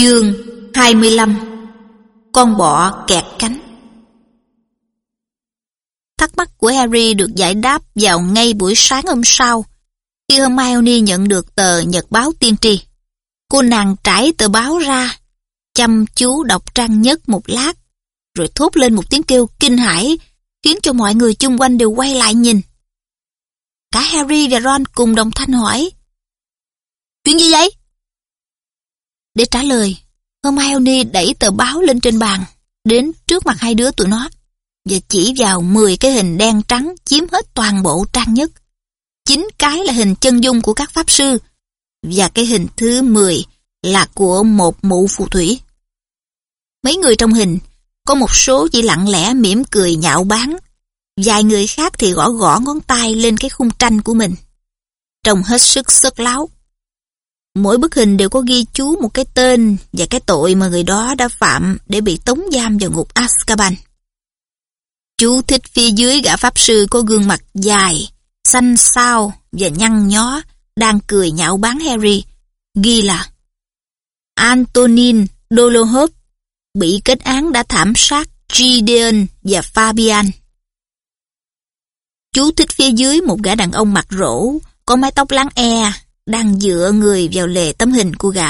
Chương 25 Con bọ kẹt cánh Thắc mắc của Harry được giải đáp vào ngay buổi sáng hôm sau, khi Hermione nhận được tờ nhật báo tiên tri. Cô nàng trải tờ báo ra, chăm chú đọc trang nhất một lát, rồi thốt lên một tiếng kêu kinh hãi, khiến cho mọi người chung quanh đều quay lại nhìn. Cả Harry và Ron cùng đồng thanh hỏi. Chuyện gì vậy? Để trả lời, Hermione đẩy tờ báo lên trên bàn, đến trước mặt hai đứa tụi nó, và chỉ vào 10 cái hình đen trắng chiếm hết toàn bộ trang nhất. Chín cái là hình chân dung của các pháp sư, và cái hình thứ 10 là của một mụ phù thủy. Mấy người trong hình, có một số chỉ lặng lẽ mỉm cười nhạo báng, vài người khác thì gõ gõ ngón tay lên cái khung tranh của mình. Trông hết sức sức láo. Mỗi bức hình đều có ghi chú một cái tên và cái tội mà người đó đã phạm để bị tống giam vào ngục Azkaban. Chú thích phía dưới gã pháp sư có gương mặt dài, xanh xao và nhăn nhó, đang cười nhạo bán Harry, ghi là Antonin Dolohov bị kết án đã thảm sát Gideon và Fabian. Chú thích phía dưới một gã đàn ông mặt rỗ, có mái tóc láng e, đang dựa người vào lề tấm hình của gã.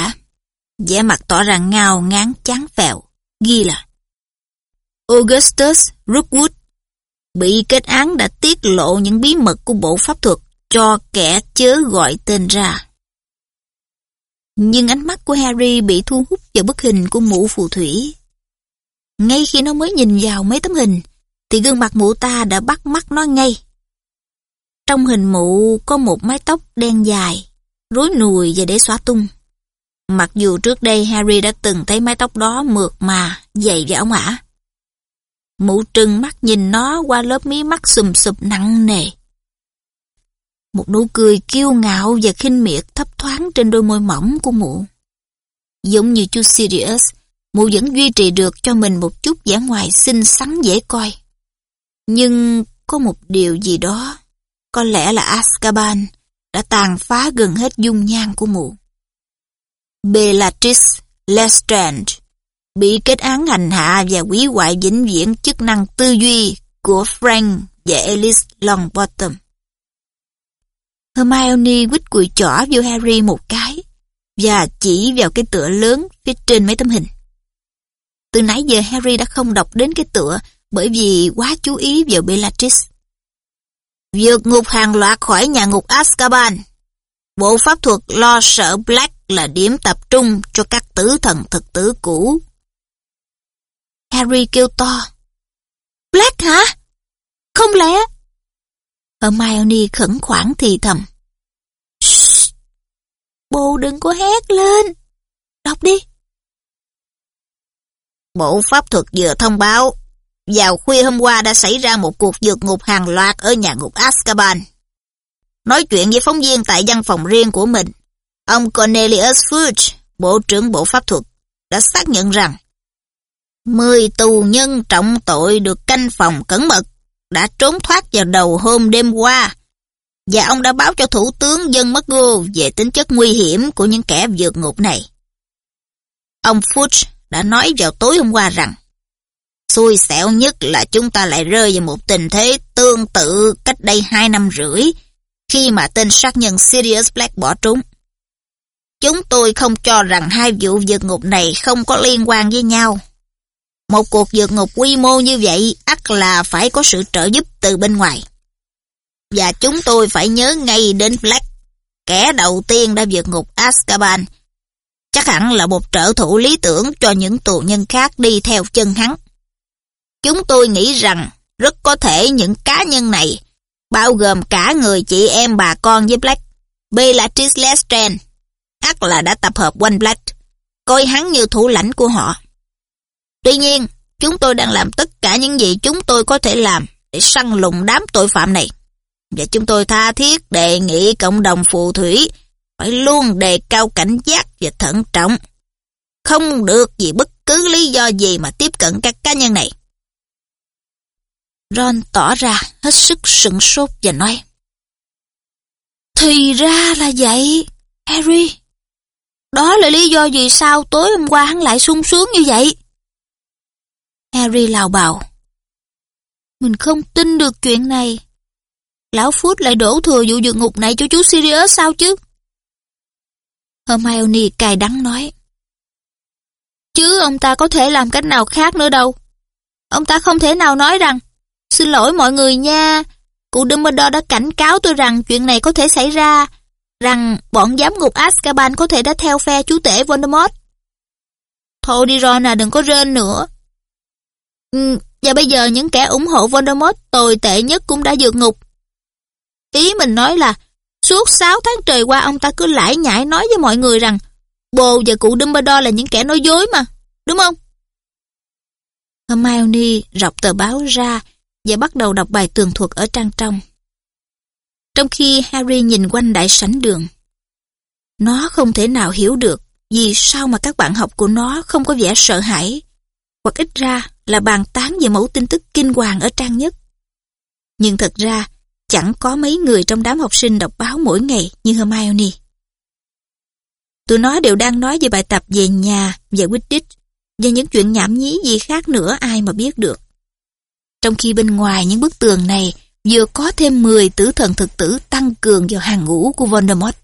vẻ mặt tỏ ra ngao ngán chán phèo, ghi là Augustus Rookwood bị kết án đã tiết lộ những bí mật của bộ pháp thuật cho kẻ chớ gọi tên ra. Nhưng ánh mắt của Harry bị thu hút vào bức hình của mụ phù thủy. Ngay khi nó mới nhìn vào mấy tấm hình, thì gương mặt mụ ta đã bắt mắt nó ngay. Trong hình mụ có một mái tóc đen dài, rối nùi và để xóa tung. Mặc dù trước đây Harry đã từng thấy mái tóc đó mượt mà, dày và ống ả. Mụ trừng mắt nhìn nó qua lớp mí mắt sùm sụp nặng nề. Một nụ cười kiêu ngạo và khinh miệt thấp thoáng trên đôi môi mỏng của mụ. Giống như chú Sirius, mụ vẫn duy trì được cho mình một chút vẻ ngoài xinh xắn dễ coi. Nhưng có một điều gì đó, có lẽ là Azkaban, đã tàn phá gần hết dung nhan của mụ. Bellatrix Lestrange bị kết án hành hạ và hủy hoại vĩnh viễn chức năng tư duy của Frank và Alice Longbottom. Hermione quýt cùi chỏ vô Harry một cái và chỉ vào cái tựa lớn phía trên mấy tấm hình. Từ nãy giờ Harry đã không đọc đến cái tựa bởi vì quá chú ý vào Bellatrix. Vượt ngục hàng loạt khỏi nhà ngục Azkaban. Bộ pháp thuật lo sợ Black là điểm tập trung cho các tứ thần thực tử cũ. Harry kêu to. Black hả? Không lẽ... Hermione khẩn khoản thì thầm. Shh. Bố đừng có hét lên. Đọc đi. Bộ pháp thuật vừa thông báo vào khuya hôm qua đã xảy ra một cuộc vượt ngục hàng loạt ở nhà ngục Azkaban. Nói chuyện với phóng viên tại văn phòng riêng của mình, ông Cornelius Fudge, Bộ trưởng Bộ Pháp thuật, đã xác nhận rằng 10 tù nhân trọng tội được canh phòng cẩn mật đã trốn thoát vào đầu hôm đêm qua và ông đã báo cho Thủ tướng dân Margot về tính chất nguy hiểm của những kẻ vượt ngục này. Ông Fudge đã nói vào tối hôm qua rằng Xui xẻo nhất là chúng ta lại rơi vào một tình thế tương tự cách đây hai năm rưỡi, khi mà tên sát nhân Sirius Black bỏ trốn. Chúng tôi không cho rằng hai vụ vượt ngục này không có liên quan với nhau. Một cuộc vượt ngục quy mô như vậy ắt là phải có sự trợ giúp từ bên ngoài. Và chúng tôi phải nhớ ngay đến Black, kẻ đầu tiên đã vượt ngục Azkaban. Chắc hẳn là một trợ thủ lý tưởng cho những tù nhân khác đi theo chân hắn. Chúng tôi nghĩ rằng rất có thể những cá nhân này, bao gồm cả người chị em bà con với Black, Bellatrix Lestrange, ắt là đã tập hợp quanh Black, coi hắn như thủ lãnh của họ. Tuy nhiên, chúng tôi đang làm tất cả những gì chúng tôi có thể làm để săn lùng đám tội phạm này. Và chúng tôi tha thiết đề nghị cộng đồng phù thủy phải luôn đề cao cảnh giác và thận trọng. Không được vì bất cứ lý do gì mà tiếp cận các cá nhân này. Ron tỏ ra hết sức sửng sốt và nói. Thì ra là vậy, Harry. Đó là lý do gì sao tối hôm qua hắn lại sung sướng như vậy? Harry lào bào. Mình không tin được chuyện này. Lão Phút lại đổ thừa vụ vượt ngục này cho chú Sirius sao chứ? Hermione cài đắng nói. Chứ ông ta có thể làm cách nào khác nữa đâu. Ông ta không thể nào nói rằng Xin lỗi mọi người nha, cụ Dumbledore đã cảnh cáo tôi rằng chuyện này có thể xảy ra, rằng bọn giám ngục Azkaban có thể đã theo phe chú tể Voldemort. Thôi đi Ron à, đừng có rên nữa. Ừ, và bây giờ những kẻ ủng hộ Voldemort tồi tệ nhất cũng đã vượt ngục. Ý mình nói là, suốt 6 tháng trời qua ông ta cứ lải nhải nói với mọi người rằng bồ và cụ Dumbledore là những kẻ nói dối mà, đúng không? Hermione rọc tờ báo ra và bắt đầu đọc bài tường thuật ở trang trong. Trong khi Harry nhìn quanh đại sảnh đường, nó không thể nào hiểu được vì sao mà các bạn học của nó không có vẻ sợ hãi, hoặc ít ra là bàn tán về mẫu tin tức kinh hoàng ở trang nhất. Nhưng thật ra, chẳng có mấy người trong đám học sinh đọc báo mỗi ngày như Hermione. Tụi nó đều đang nói về bài tập về nhà và Quidditch và những chuyện nhảm nhí gì khác nữa ai mà biết được. Trong khi bên ngoài những bức tường này vừa có thêm 10 tử thần thực tử tăng cường vào hàng ngũ của Voldemort.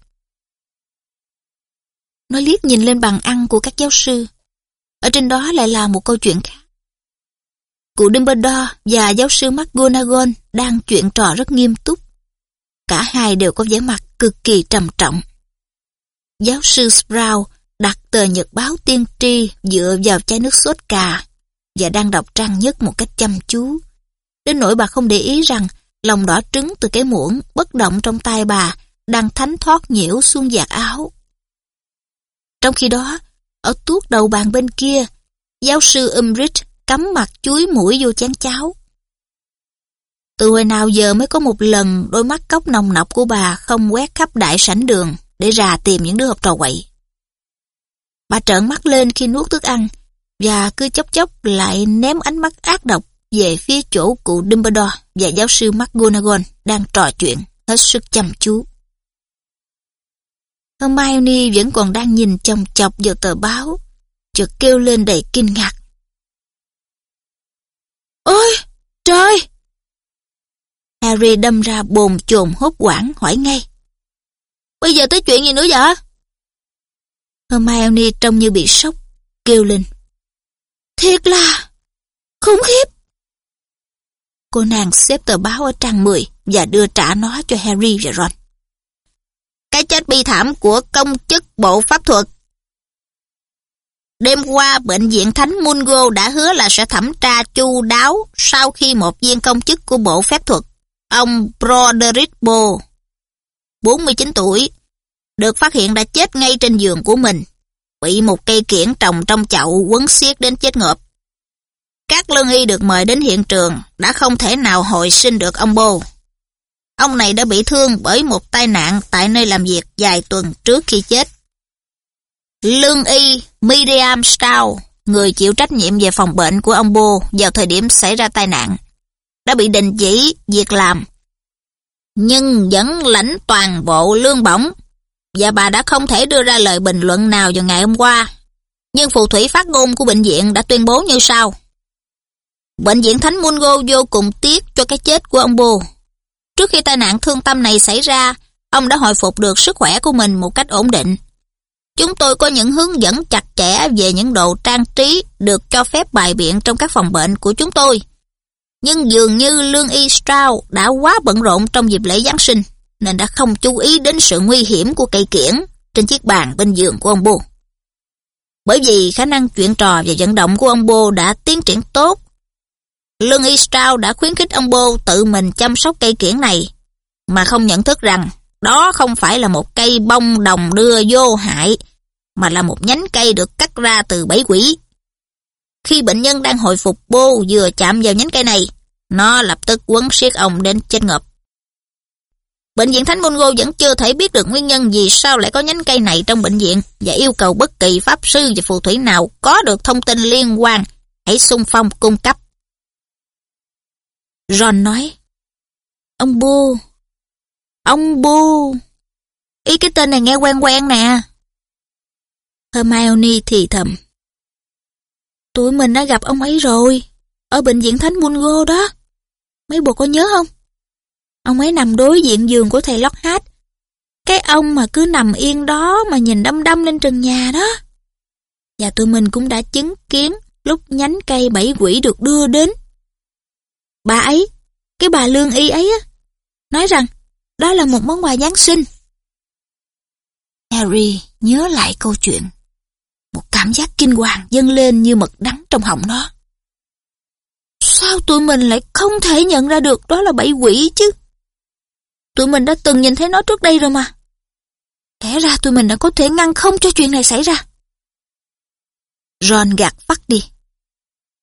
Nó liếc nhìn lên bàn ăn của các giáo sư. Ở trên đó lại là một câu chuyện khác. Cụ Dumbledore và giáo sư McGonagall đang chuyện trò rất nghiêm túc. Cả hai đều có vẻ mặt cực kỳ trầm trọng. Giáo sư Sprout đặt tờ nhật báo tiên tri dựa vào chai nước sốt cà và đang đọc trang nhất một cách chăm chú. Đến nỗi bà không để ý rằng lòng đỏ trứng từ cái muỗng bất động trong tay bà đang thánh thoát nhiễu xuống giặt áo. Trong khi đó, ở tuốt đầu bàn bên kia, giáo sư Umbridge cắm mặt chuối mũi vô chén cháo. Từ hồi nào giờ mới có một lần đôi mắt cốc nồng nọc của bà không quét khắp đại sảnh đường để ra tìm những đứa học trò quậy. Bà trợn mắt lên khi nuốt thức ăn và cứ chốc chốc lại ném ánh mắt ác độc về phía chỗ cụ Dumbledore và giáo sư McGonagall đang trò chuyện hết sức chăm chú. Hermione vẫn còn đang nhìn chòng chọc vào tờ báo, chợt kêu lên đầy kinh ngạc. Ôi, trời! Harry đâm ra bồn chồn hốt quảng hỏi ngay. Bây giờ tới chuyện gì nữa vậy? Hermione trông như bị sốc, kêu lên. Thiệt là khủng khiếp. Cô nàng xếp tờ báo ở trang 10 và đưa trả nó cho Harry và Ron. Cái chết bi thảm của công chức bộ pháp thuật. Đêm qua, bệnh viện Thánh Mungo đã hứa là sẽ thẩm tra chu đáo sau khi một viên công chức của bộ phép thuật, ông Broderick Bo, 49 tuổi, được phát hiện đã chết ngay trên giường của mình, bị một cây kiển trồng trong chậu quấn xiết đến chết ngợp. Các lương y được mời đến hiện trường đã không thể nào hồi sinh được ông Bô. Ông này đã bị thương bởi một tai nạn tại nơi làm việc vài tuần trước khi chết. Lương y Miriam Stow, người chịu trách nhiệm về phòng bệnh của ông Bô vào thời điểm xảy ra tai nạn, đã bị đình chỉ việc làm, nhưng vẫn lãnh toàn bộ lương bổng và bà đã không thể đưa ra lời bình luận nào vào ngày hôm qua. Nhưng phù thủy phát ngôn của bệnh viện đã tuyên bố như sau. Bệnh viện Thánh Mungo vô cùng tiếc cho cái chết của ông Bồ. Trước khi tai nạn thương tâm này xảy ra, ông đã hồi phục được sức khỏe của mình một cách ổn định. Chúng tôi có những hướng dẫn chặt chẽ về những đồ trang trí được cho phép bài biện trong các phòng bệnh của chúng tôi. Nhưng dường như Lương Y Strauss đã quá bận rộn trong dịp lễ Giáng sinh, nên đã không chú ý đến sự nguy hiểm của cây kiển trên chiếc bàn bên giường của ông Bô. Bởi vì khả năng chuyện trò và vận động của ông Bô đã tiến triển tốt Lương Y Strauss đã khuyến khích ông Bô tự mình chăm sóc cây kiển này, mà không nhận thức rằng đó không phải là một cây bông đồng đưa vô hại, mà là một nhánh cây được cắt ra từ bẫy quỷ. Khi bệnh nhân đang hồi phục Bô vừa chạm vào nhánh cây này, nó lập tức quấn siết ông đến chết ngợp. Bệnh viện Thánh Môn Gô vẫn chưa thể biết được nguyên nhân vì sao lại có nhánh cây này trong bệnh viện và yêu cầu bất kỳ pháp sư và phù thủy nào có được thông tin liên quan hãy xung phong cung cấp. Ron nói. Ông Bu. Ông Bu. Ý cái tên này nghe quen quen nè. Hermione thì thầm. Tụi mình đã gặp ông ấy rồi, ở bệnh viện Thánh Môn Gô đó. Mấy bộ có nhớ không? Ông ấy nằm đối diện giường của thầy Lockhart. Cái ông mà cứ nằm yên đó mà nhìn đâm đâm lên trần nhà đó. Và tụi mình cũng đã chứng kiến lúc nhánh cây bảy quỷ được đưa đến. Bà ấy, cái bà lương y ấy á, nói rằng đó là một món quà Giáng sinh. Harry nhớ lại câu chuyện. Một cảm giác kinh hoàng dâng lên như mật đắng trong họng nó. Sao tụi mình lại không thể nhận ra được đó là bảy quỷ chứ? Tụi mình đã từng nhìn thấy nó trước đây rồi mà. thế ra tụi mình đã có thể ngăn không cho chuyện này xảy ra. Ron gạt vắt đi.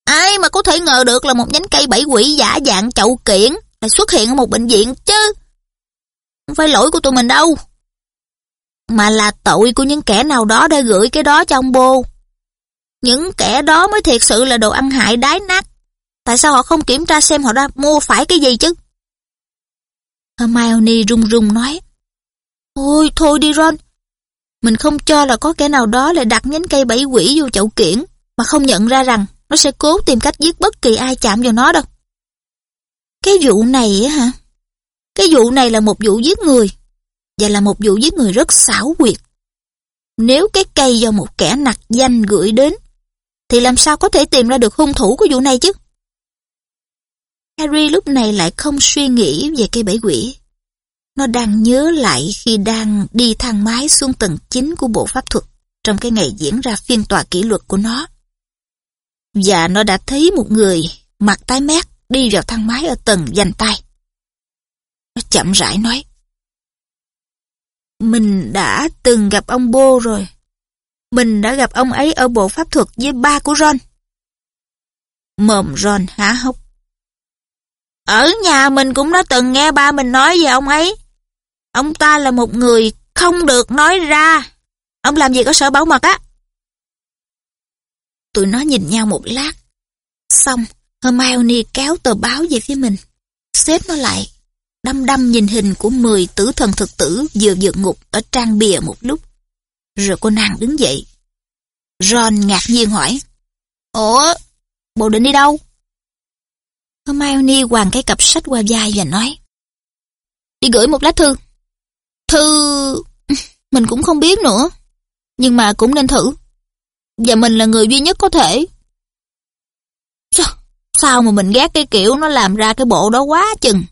Ai mà có thể ngờ được là một nhánh cây bảy quỷ giả dạng chậu kiển lại xuất hiện ở một bệnh viện chứ. Không phải lỗi của tụi mình đâu. Mà là tội của những kẻ nào đó đã gửi cái đó cho ông bô. Những kẻ đó mới thiệt sự là đồ ăn hại đái nát. Tại sao họ không kiểm tra xem họ đã mua phải cái gì chứ? Hermione run run nói. Thôi, thôi đi Ron. Mình không cho là có kẻ nào đó lại đặt nhánh cây bẫy quỷ vô chậu kiển mà không nhận ra rằng nó sẽ cố tìm cách giết bất kỳ ai chạm vào nó đâu. Cái vụ này á hả? Cái vụ này là một vụ giết người và là một vụ giết người rất xảo quyệt. Nếu cái cây do một kẻ nặc danh gửi đến thì làm sao có thể tìm ra được hung thủ của vụ này chứ? Harry lúc này lại không suy nghĩ về cây bẫy quỷ. Nó đang nhớ lại khi đang đi thang máy xuống tầng 9 của bộ pháp thuật trong cái ngày diễn ra phiên tòa kỷ luật của nó. Và nó đã thấy một người mặt tái mét đi vào thang máy ở tầng dành tay. Nó chậm rãi nói. Mình đã từng gặp ông Bô rồi. Mình đã gặp ông ấy ở bộ pháp thuật với ba của Ron. Mồm Ron há hốc. Ở nhà mình cũng đã từng nghe ba mình nói về ông ấy. Ông ta là một người không được nói ra. Ông làm gì có sở bảo mật á. Tụi nó nhìn nhau một lát. Xong, Hermione kéo tờ báo về phía mình. Xếp nó lại. Đăm đăm nhìn hình của 10 tử thần thực tử vừa vượt ngục ở trang bìa một lúc. Rồi cô nàng đứng dậy. Ron ngạc nhiên hỏi. Ủa, bộ định đi đâu? Hermione hoàng cái cặp sách qua vai và nói. Đi gửi một lá thư. Thư... Mình cũng không biết nữa. Nhưng mà cũng nên thử. Và mình là người duy nhất có thể. Sao mà mình ghét cái kiểu nó làm ra cái bộ đó quá chừng.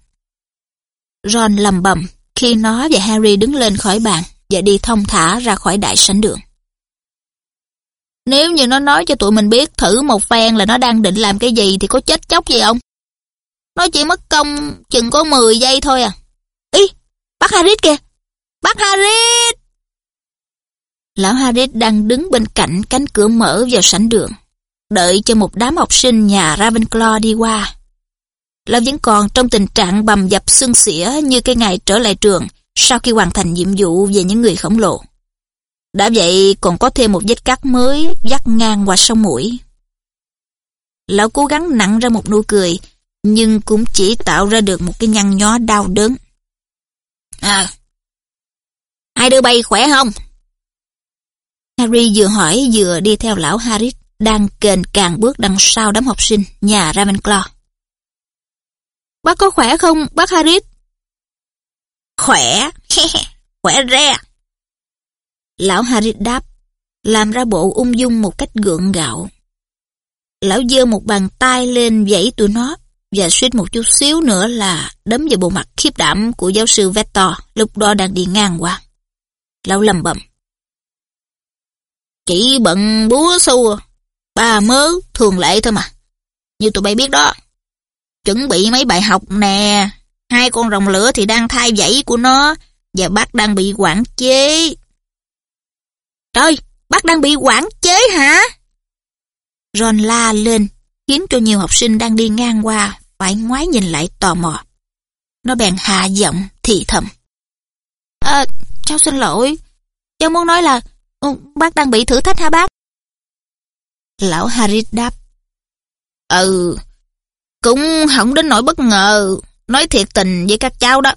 Ron lầm bầm khi nó và Harry đứng lên khỏi bàn và đi thông thả ra khỏi đại sảnh đường. Nếu như nó nói cho tụi mình biết thử một phen là nó đang định làm cái gì thì có chết chóc gì không? Nó chỉ mất công chừng có 10 giây thôi à. Ý, bác Harris kìa! Bác Harris! Lão Harris đang đứng bên cạnh cánh cửa mở vào sảnh đường, đợi cho một đám học sinh nhà Ravenclaw đi qua. Lão vẫn còn trong tình trạng bầm dập xương xỉa như cái ngày trở lại trường sau khi hoàn thành nhiệm vụ về những người khổng lồ. Đã vậy còn có thêm một vết cắt mới dắt ngang qua sông mũi. Lão cố gắng nặng ra một nụ cười, nhưng cũng chỉ tạo ra được một cái nhăn nhó đau đớn. À, hai đứa bay khỏe không? Harry vừa hỏi vừa đi theo lão Harris đang kềnh càng bước đằng sau đám học sinh nhà Ravenclaw. Bác có khỏe không, bác Harris? Khỏe, khỏe re. Lão Harris đáp, làm ra bộ ung dung một cách gượng gạo. Lão giơ một bàn tay lên dãy tụi nó và suýt một chút xíu nữa là đấm vào bộ mặt khiếp đảm của giáo sư Vector lúc đó đang đi ngang qua. Lão lầm bầm. Chỉ bận búa xua, à? ba mớ, thường lệ thôi mà. Như tụi bay biết đó. Chuẩn bị mấy bài học nè. Hai con rồng lửa thì đang thay dãy của nó và bác đang bị quản chế. Trời, bác đang bị quản chế hả? Ron la lên, khiến cho nhiều học sinh đang đi ngang qua phải ngoái nhìn lại tò mò. Nó bèn hạ giọng, thì thầm. À, cháu xin lỗi. Cháu muốn nói là ừ, bác đang bị thử thách hả bác? Lão Harris đáp. Ừ, cũng không đến nỗi bất ngờ. Nói thiệt tình với các cháu đó.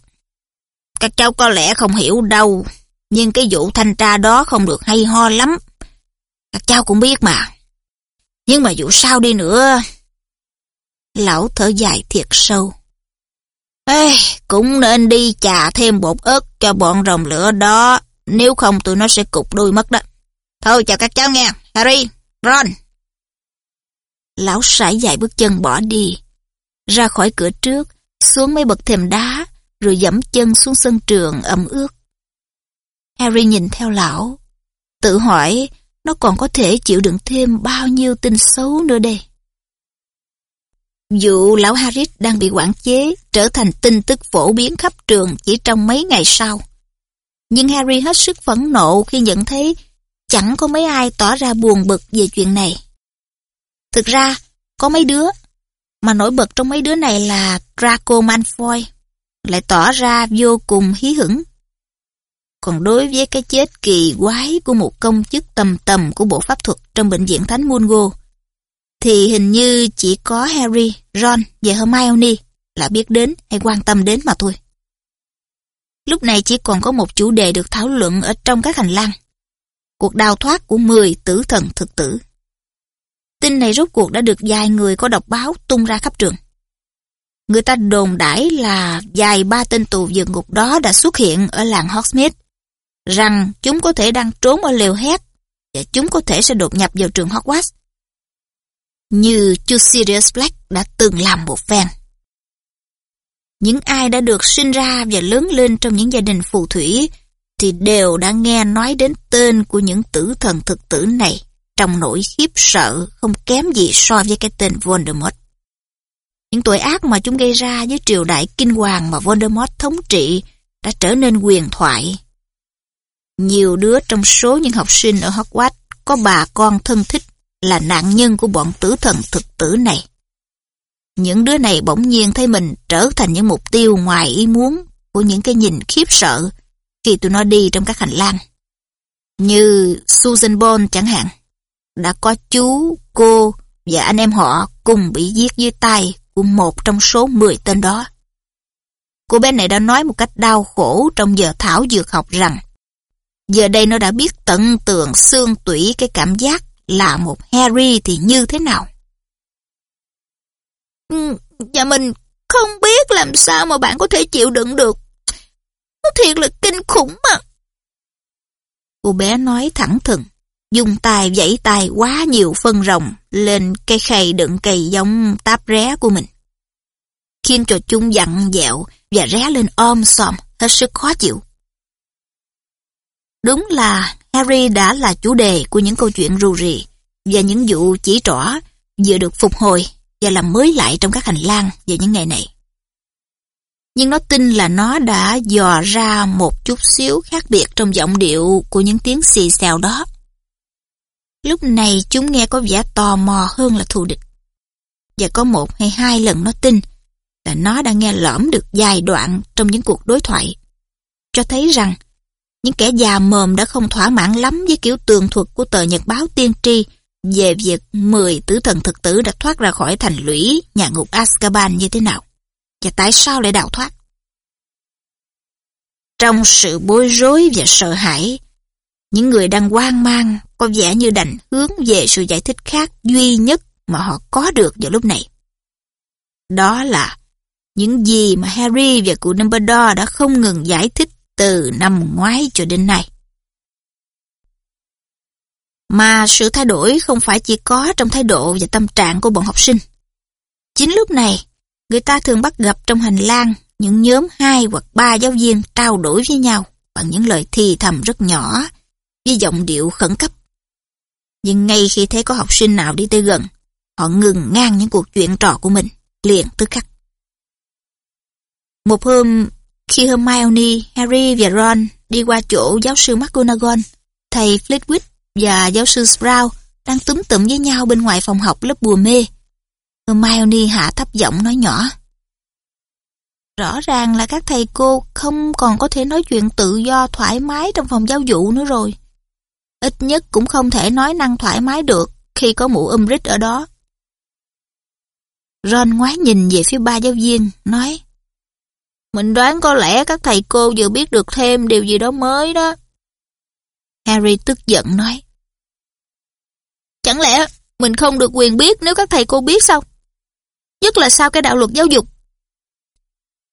Các cháu có lẽ không hiểu đâu. Nhưng cái vụ thanh tra đó không được hay ho lắm. Các cháu cũng biết mà. Nhưng mà vụ sao đi nữa... Lão thở dài thiệt sâu. Ê, cũng nên đi chà thêm bột ớt cho bọn rồng lửa đó. Nếu không tụi nó sẽ cục đuôi mất đó. Thôi chào các cháu nghe. Harry, Ron. Lão sải dài bước chân bỏ đi. Ra khỏi cửa trước, xuống mấy bậc thềm đá, rồi dẫm chân xuống sân trường ẩm ướt. Harry nhìn theo lão, tự hỏi nó còn có thể chịu đựng thêm bao nhiêu tin xấu nữa đây. Vụ lão Harris đang bị quản chế trở thành tin tức phổ biến khắp trường chỉ trong mấy ngày sau. Nhưng Harry hết sức phẫn nộ khi nhận thấy chẳng có mấy ai tỏ ra buồn bực về chuyện này. Thực ra, có mấy đứa, mà nổi bật trong mấy đứa này là Draco Malfoy, lại tỏ ra vô cùng hí hửng. Còn đối với cái chết kỳ quái của một công chức tầm tầm của bộ pháp thuật trong bệnh viện Thánh Mungo, thì hình như chỉ có Harry, Ron và Hermione là biết đến hay quan tâm đến mà thôi. Lúc này chỉ còn có một chủ đề được thảo luận ở trong các hành lang. Cuộc đào thoát của 10 tử thần thực tử. Tin này rốt cuộc đã được vài người có đọc báo tung ra khắp trường. Người ta đồn đãi là vài ba tên tù vượt ngục đó đã xuất hiện ở làng Hogsmeade, rằng chúng có thể đang trốn ở lều hét và chúng có thể sẽ đột nhập vào trường Hogwarts như chu Sirius Black đã từng làm một phen. Những ai đã được sinh ra và lớn lên trong những gia đình phù thủy thì đều đã nghe nói đến tên của những tử thần thực tử này trong nỗi khiếp sợ không kém gì so với cái tên Voldemort. Những tội ác mà chúng gây ra với triều đại kinh hoàng mà Voldemort thống trị đã trở nên quyền thoại. Nhiều đứa trong số những học sinh ở Hogwarts có bà con thân thích là nạn nhân của bọn tử thần thực tử này. Những đứa này bỗng nhiên thấy mình trở thành những mục tiêu ngoài ý muốn của những cái nhìn khiếp sợ khi tụi nó đi trong các hành lang. Như Susan Bond chẳng hạn, đã có chú, cô và anh em họ cùng bị giết dưới tay của một trong số 10 tên đó. Cô bé này đã nói một cách đau khổ trong giờ thảo dược học rằng giờ đây nó đã biết tận tường xương tủy cái cảm giác là một Harry thì như thế nào? Ừ, dạ mình không biết làm sao mà bạn có thể chịu đựng được. Nó thiệt là kinh khủng mà. Cô bé nói thẳng thừng, dùng tay vẫy tay quá nhiều phân rồng lên cây khay đựng cây giống táp ré của mình. Khiến cho chúng dặn dẹo và ré lên ôm xòm, hết sức khó chịu. Đúng là Harry đã là chủ đề của những câu chuyện rù rì và những vụ chỉ trỏ vừa được phục hồi và làm mới lại trong các hành lang vào những ngày này. Nhưng nó tin là nó đã dò ra một chút xíu khác biệt trong giọng điệu của những tiếng xì xèo đó. Lúc này chúng nghe có vẻ tò mò hơn là thù địch. Và có một hay hai lần nó tin là nó đã nghe lõm được vài đoạn trong những cuộc đối thoại. Cho thấy rằng những kẻ già mồm đã không thỏa mãn lắm với kiểu tường thuật của tờ nhật báo tiên tri về việc 10 tử thần thực tử đã thoát ra khỏi thành lũy nhà ngục Azkaban như thế nào và tại sao lại đào thoát. Trong sự bối rối và sợ hãi, những người đang hoang mang có vẻ như đành hướng về sự giải thích khác duy nhất mà họ có được vào lúc này. Đó là những gì mà Harry và cụ Dumbledore đã không ngừng giải thích từ năm ngoái cho đến nay. Mà sự thay đổi không phải chỉ có trong thái độ và tâm trạng của bọn học sinh. Chính lúc này, người ta thường bắt gặp trong hành lang những nhóm hai hoặc ba giáo viên trao đổi với nhau bằng những lời thì thầm rất nhỏ, với giọng điệu khẩn cấp. Nhưng ngay khi thấy có học sinh nào đi tới gần, họ ngừng ngang những cuộc chuyện trò của mình, liền tức khắc. Một hôm, khi Hermione, Harry và Ron đi qua chỗ giáo sư McGonagall, thầy Flitwick và giáo sư Sprout đang túm tụm với nhau bên ngoài phòng học lớp bùa mê. Hermione hạ thấp giọng nói nhỏ. Rõ ràng là các thầy cô không còn có thể nói chuyện tự do thoải mái trong phòng giáo vụ nữa rồi. Ít nhất cũng không thể nói năng thoải mái được khi có mụ Umbridge ở đó. Ron ngoái nhìn về phía ba giáo viên, nói mình đoán có lẽ các thầy cô vừa biết được thêm điều gì đó mới đó. Harry tức giận nói. chẳng lẽ mình không được quyền biết nếu các thầy cô biết sao? Nhất là sau cái đạo luật giáo dục.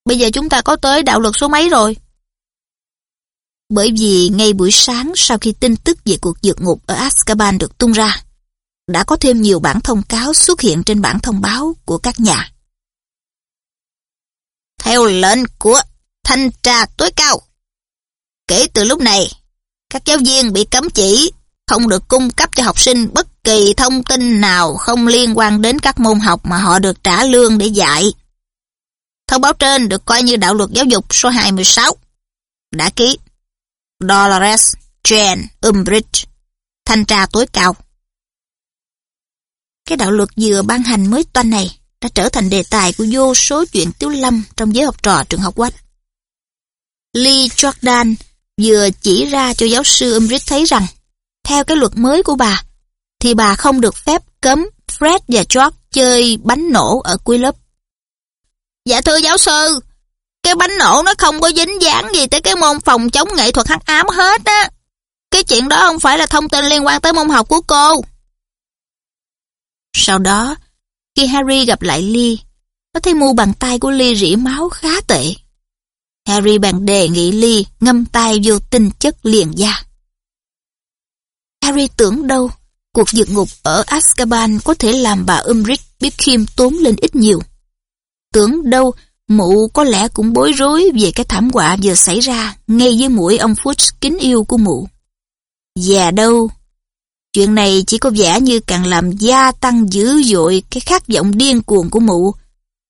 Bây giờ chúng ta có tới đạo luật số mấy rồi? Bởi vì ngay buổi sáng sau khi tin tức về cuộc vượt ngục ở Azkaban được tung ra, đã có thêm nhiều bản thông cáo xuất hiện trên bản thông báo của các nhà. Theo lệnh của thanh tra tối cao, kể từ lúc này, các giáo viên bị cấm chỉ không được cung cấp cho học sinh bất kỳ thông tin nào không liên quan đến các môn học mà họ được trả lương để dạy. Thông báo trên được coi như đạo luật giáo dục số 26. Đã ký Dolores Jane Umbridge, thanh tra tối cao. Cái đạo luật vừa ban hành mới toanh này đã trở thành đề tài của vô số chuyện tiếu lâm trong giới học trò trường học quách. Lee Jordan vừa chỉ ra cho giáo sư Umbridge thấy rằng theo cái luật mới của bà, thì bà không được phép cấm Fred và George chơi bánh nổ ở cuối lớp. Dạ thưa giáo sư, cái bánh nổ nó không có dính dáng gì tới cái môn phòng chống nghệ thuật hắc ám hết á. Cái chuyện đó không phải là thông tin liên quan tới môn học của cô. Sau đó, khi Harry gặp lại Lee, nó thấy mu bàn tay của Lee rỉ máu khá tệ. Harry bàn đề nghị Lee ngâm tay vô tinh chất liền da. Harry tưởng đâu, cuộc vượt ngục ở Azkaban có thể làm bà Umbridge biết khiêm tốn lên ít nhiều. Tưởng đâu, mụ có lẽ cũng bối rối về cái thảm họa vừa xảy ra ngay với mũi ông Fudge kính yêu của mụ. Và đâu, chuyện này chỉ có vẻ như càng làm gia tăng dữ dội cái khát vọng điên cuồng của mụ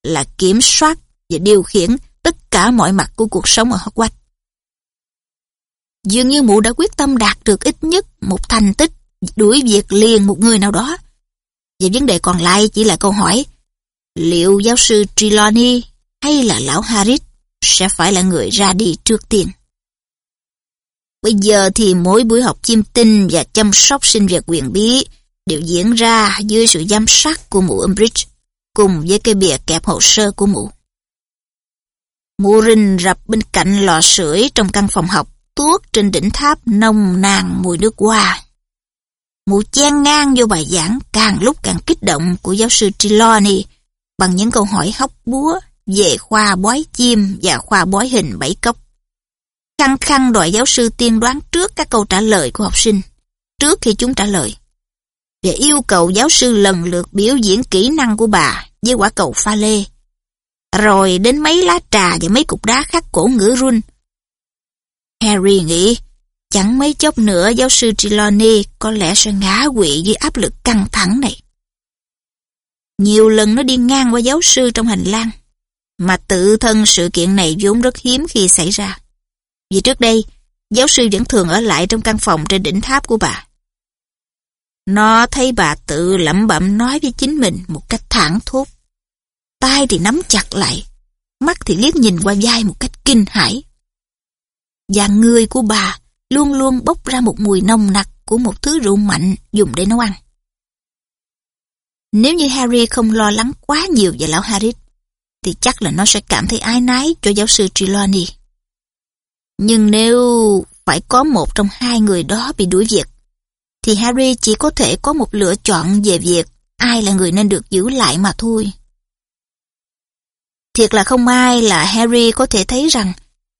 là kiểm soát và điều khiển tất cả mọi mặt của cuộc sống ở Hogwarts. Dường như mụ đã quyết tâm đạt được ít nhất một thành tích đuổi việc liền một người nào đó. Và vấn đề còn lại chỉ là câu hỏi, liệu giáo sư Trelawney hay là lão Harris sẽ phải là người ra đi trước tiên. Bây giờ thì mỗi buổi học chiêm tinh và chăm sóc sinh vật quyền bí đều diễn ra dưới sự giám sát của mụ Umbridge cùng với cái bìa kẹp hồ sơ của mụ. Mụ rình rập bên cạnh lò sưởi trong căn phòng học, tuốt trên đỉnh tháp nồng nàn mùi nước hoa. Mụ chen ngang vô bài giảng càng lúc càng kích động của giáo sư Trelawney bằng những câu hỏi hóc búa về khoa bói chim và khoa bói hình bảy cốc. Khăng khăng đòi giáo sư tiên đoán trước các câu trả lời của học sinh, trước khi chúng trả lời. Và yêu cầu giáo sư lần lượt biểu diễn kỹ năng của bà với quả cầu pha lê. Rồi đến mấy lá trà và mấy cục đá khắc cổ ngữ run Harry nghĩ, chẳng mấy chốc nữa giáo sư Trelawney có lẽ sẽ ngã quỵ dưới áp lực căng thẳng này. Nhiều lần nó đi ngang qua giáo sư trong hành lang, mà tự thân sự kiện này vốn rất hiếm khi xảy ra. Vì trước đây, giáo sư vẫn thường ở lại trong căn phòng trên đỉnh tháp của bà. Nó thấy bà tự lẩm bẩm nói với chính mình một cách thẳng thốt. tay thì nắm chặt lại, mắt thì liếc nhìn qua vai một cách kinh hãi và người của bà luôn luôn bốc ra một mùi nồng nặc của một thứ rượu mạnh dùng để nấu ăn. Nếu như Harry không lo lắng quá nhiều về lão Harris, thì chắc là nó sẽ cảm thấy ái nái cho giáo sư Trelawney. Nhưng nếu phải có một trong hai người đó bị đuổi việc, thì Harry chỉ có thể có một lựa chọn về việc ai là người nên được giữ lại mà thôi. Thiệt là không ai là Harry có thể thấy rằng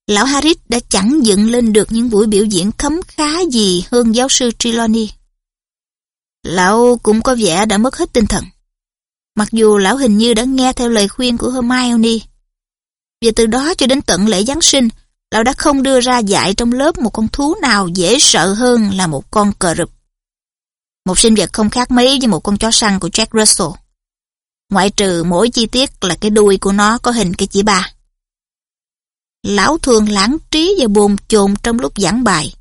lão Harris đã chẳng dựng lên được những buổi biểu diễn khấm khá gì hơn giáo sư Trelawney. Lão cũng có vẻ đã mất hết tinh thần. Mặc dù lão hình như đã nghe theo lời khuyên của Hermione. Và từ đó cho đến tận lễ Giáng sinh, lão đã không đưa ra dạy trong lớp một con thú nào dễ sợ hơn là một con cờ rụp. Một sinh vật không khác mấy với một con chó săn của Jack Russell. Ngoại trừ mỗi chi tiết là cái đuôi của nó có hình cái chỉ ba. Lão thường lãng trí và bồn chồn trong lúc giảng bài,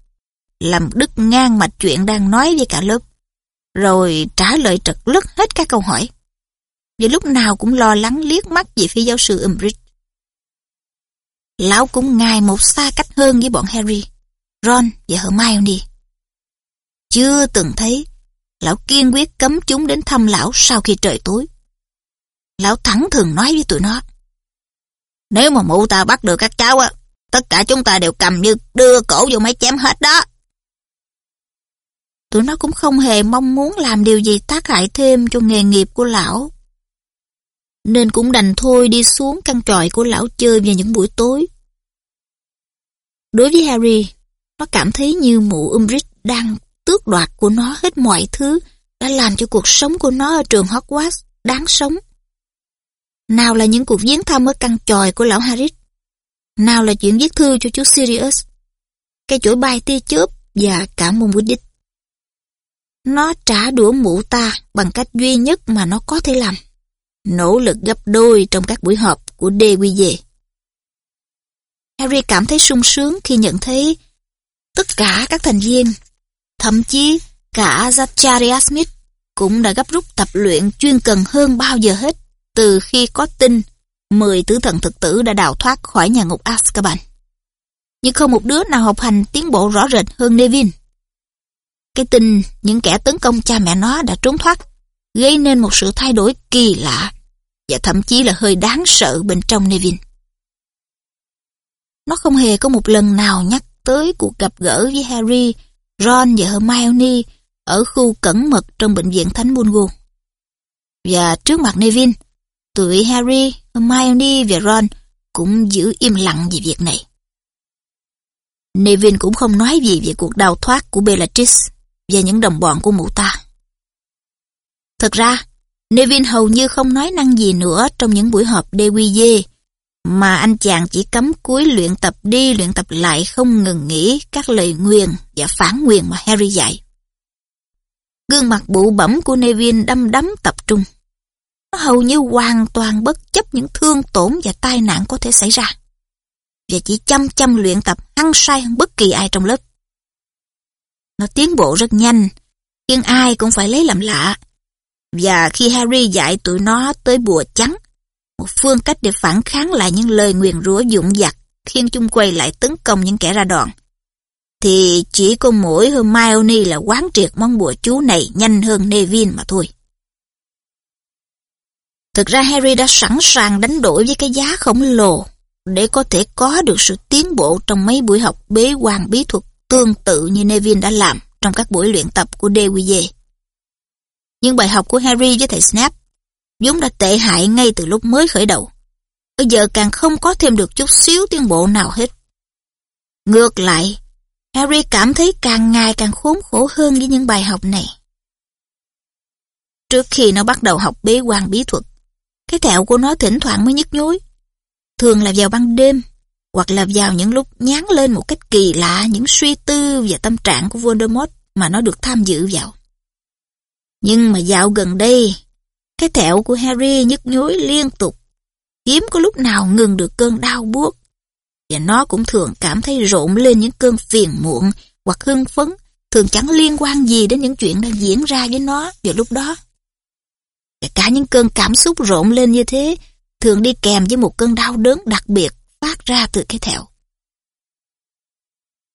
làm đứt ngang mạch chuyện đang nói với cả lớp, rồi trả lời trật lất hết các câu hỏi. Và lúc nào cũng lo lắng liếc mắt về phía giáo sư Umbridge. Lão cũng ngày một xa cách hơn với bọn Harry, Ron và Hermione. Chưa từng thấy, lão kiên quyết cấm chúng đến thăm lão sau khi trời tối. Lão thẳng thường nói với tụi nó, nếu mà mụ ta bắt được các cháu á, tất cả chúng ta đều cầm như đưa cổ vô máy chém hết đó. tụi nó cũng không hề mong muốn làm điều gì tác hại thêm cho nghề nghiệp của lão. Nên cũng đành thôi đi xuống căn tròi của lão chơi vào những buổi tối. Đối với Harry, nó cảm thấy như mụ Umbridge đang tước đoạt của nó hết mọi thứ đã làm cho cuộc sống của nó ở trường Hogwarts đáng sống. Nào là những cuộc viếng thăm ở căn tròi của lão Harris, nào là chuyện viết thư cho chú Sirius, cái chuỗi bay tia chớp và cả môn đích. Nó trả đũa mụ ta bằng cách duy nhất mà nó có thể làm. Nỗ lực gấp đôi trong các buổi họp của đê quy. Harry cảm thấy sung sướng khi nhận thấy tất cả các thành viên, thậm chí cả Zachariah Smith cũng đã gấp rút tập luyện chuyên cần hơn bao giờ hết từ khi có tin 10 tử thần thực tử đã đào thoát khỏi nhà ngục Azkaban. Nhưng không một đứa nào học hành tiến bộ rõ rệt hơn Nevin. Cái tin những kẻ tấn công cha mẹ nó đã trốn thoát gây nên một sự thay đổi kỳ lạ và thậm chí là hơi đáng sợ bên trong Nevin. Nó không hề có một lần nào nhắc tới cuộc gặp gỡ với Harry, Ron và Hermione ở khu cẩn mật trong bệnh viện Thánh Bungo. Và trước mặt Nevin, tụi Harry, Hermione và Ron cũng giữ im lặng về việc này. Nevin cũng không nói gì về cuộc đào thoát của Bellatrix và những đồng bọn của mụ ta. Thật ra, Nevin hầu như không nói năng gì nữa trong những buổi họp DQG, mà anh chàng chỉ cấm cuối luyện tập đi luyện tập lại không ngừng nghĩ các lời nguyền và phản nguyền mà Harry dạy. Gương mặt bụ bẩm của Nevin đâm đắm tập trung. Nó hầu như hoàn toàn bất chấp những thương tổn và tai nạn có thể xảy ra. Và chỉ chăm chăm luyện tập hăng say hơn bất kỳ ai trong lớp. Nó tiến bộ rất nhanh, khiến ai cũng phải lấy làm lạ. Và khi Harry dạy tụi nó tới bùa trắng, một phương cách để phản kháng lại những lời nguyền rủa dụng dặt khiến chúng quay lại tấn công những kẻ ra đòn, thì chỉ có mỗi Hermione là quán triệt món bùa chú này nhanh hơn Neville mà thôi. Thực ra Harry đã sẵn sàng đánh đổi với cái giá khổng lồ để có thể có được sự tiến bộ trong mấy buổi học bế quan bí thuật tương tự như Neville đã làm trong các buổi luyện tập của DQG. Nhưng bài học của Harry với thầy Snape vốn đã tệ hại ngay từ lúc mới khởi đầu. Bây giờ càng không có thêm được chút xíu tiến bộ nào hết. Ngược lại, Harry cảm thấy càng ngày càng khốn khổ hơn với những bài học này. Trước khi nó bắt đầu học bế quan bí thuật, cái thẹo của nó thỉnh thoảng mới nhức nhối. Thường là vào ban đêm, hoặc là vào những lúc nhán lên một cách kỳ lạ những suy tư và tâm trạng của Voldemort mà nó được tham dự vào. Nhưng mà dạo gần đây, cái thẹo của Harry nhức nhối liên tục, hiếm có lúc nào ngừng được cơn đau buốt. Và nó cũng thường cảm thấy rộn lên những cơn phiền muộn hoặc hưng phấn, thường chẳng liên quan gì đến những chuyện đang diễn ra với nó vào lúc đó. Và cả những cơn cảm xúc rộn lên như thế thường đi kèm với một cơn đau đớn đặc biệt phát ra từ cái thẹo.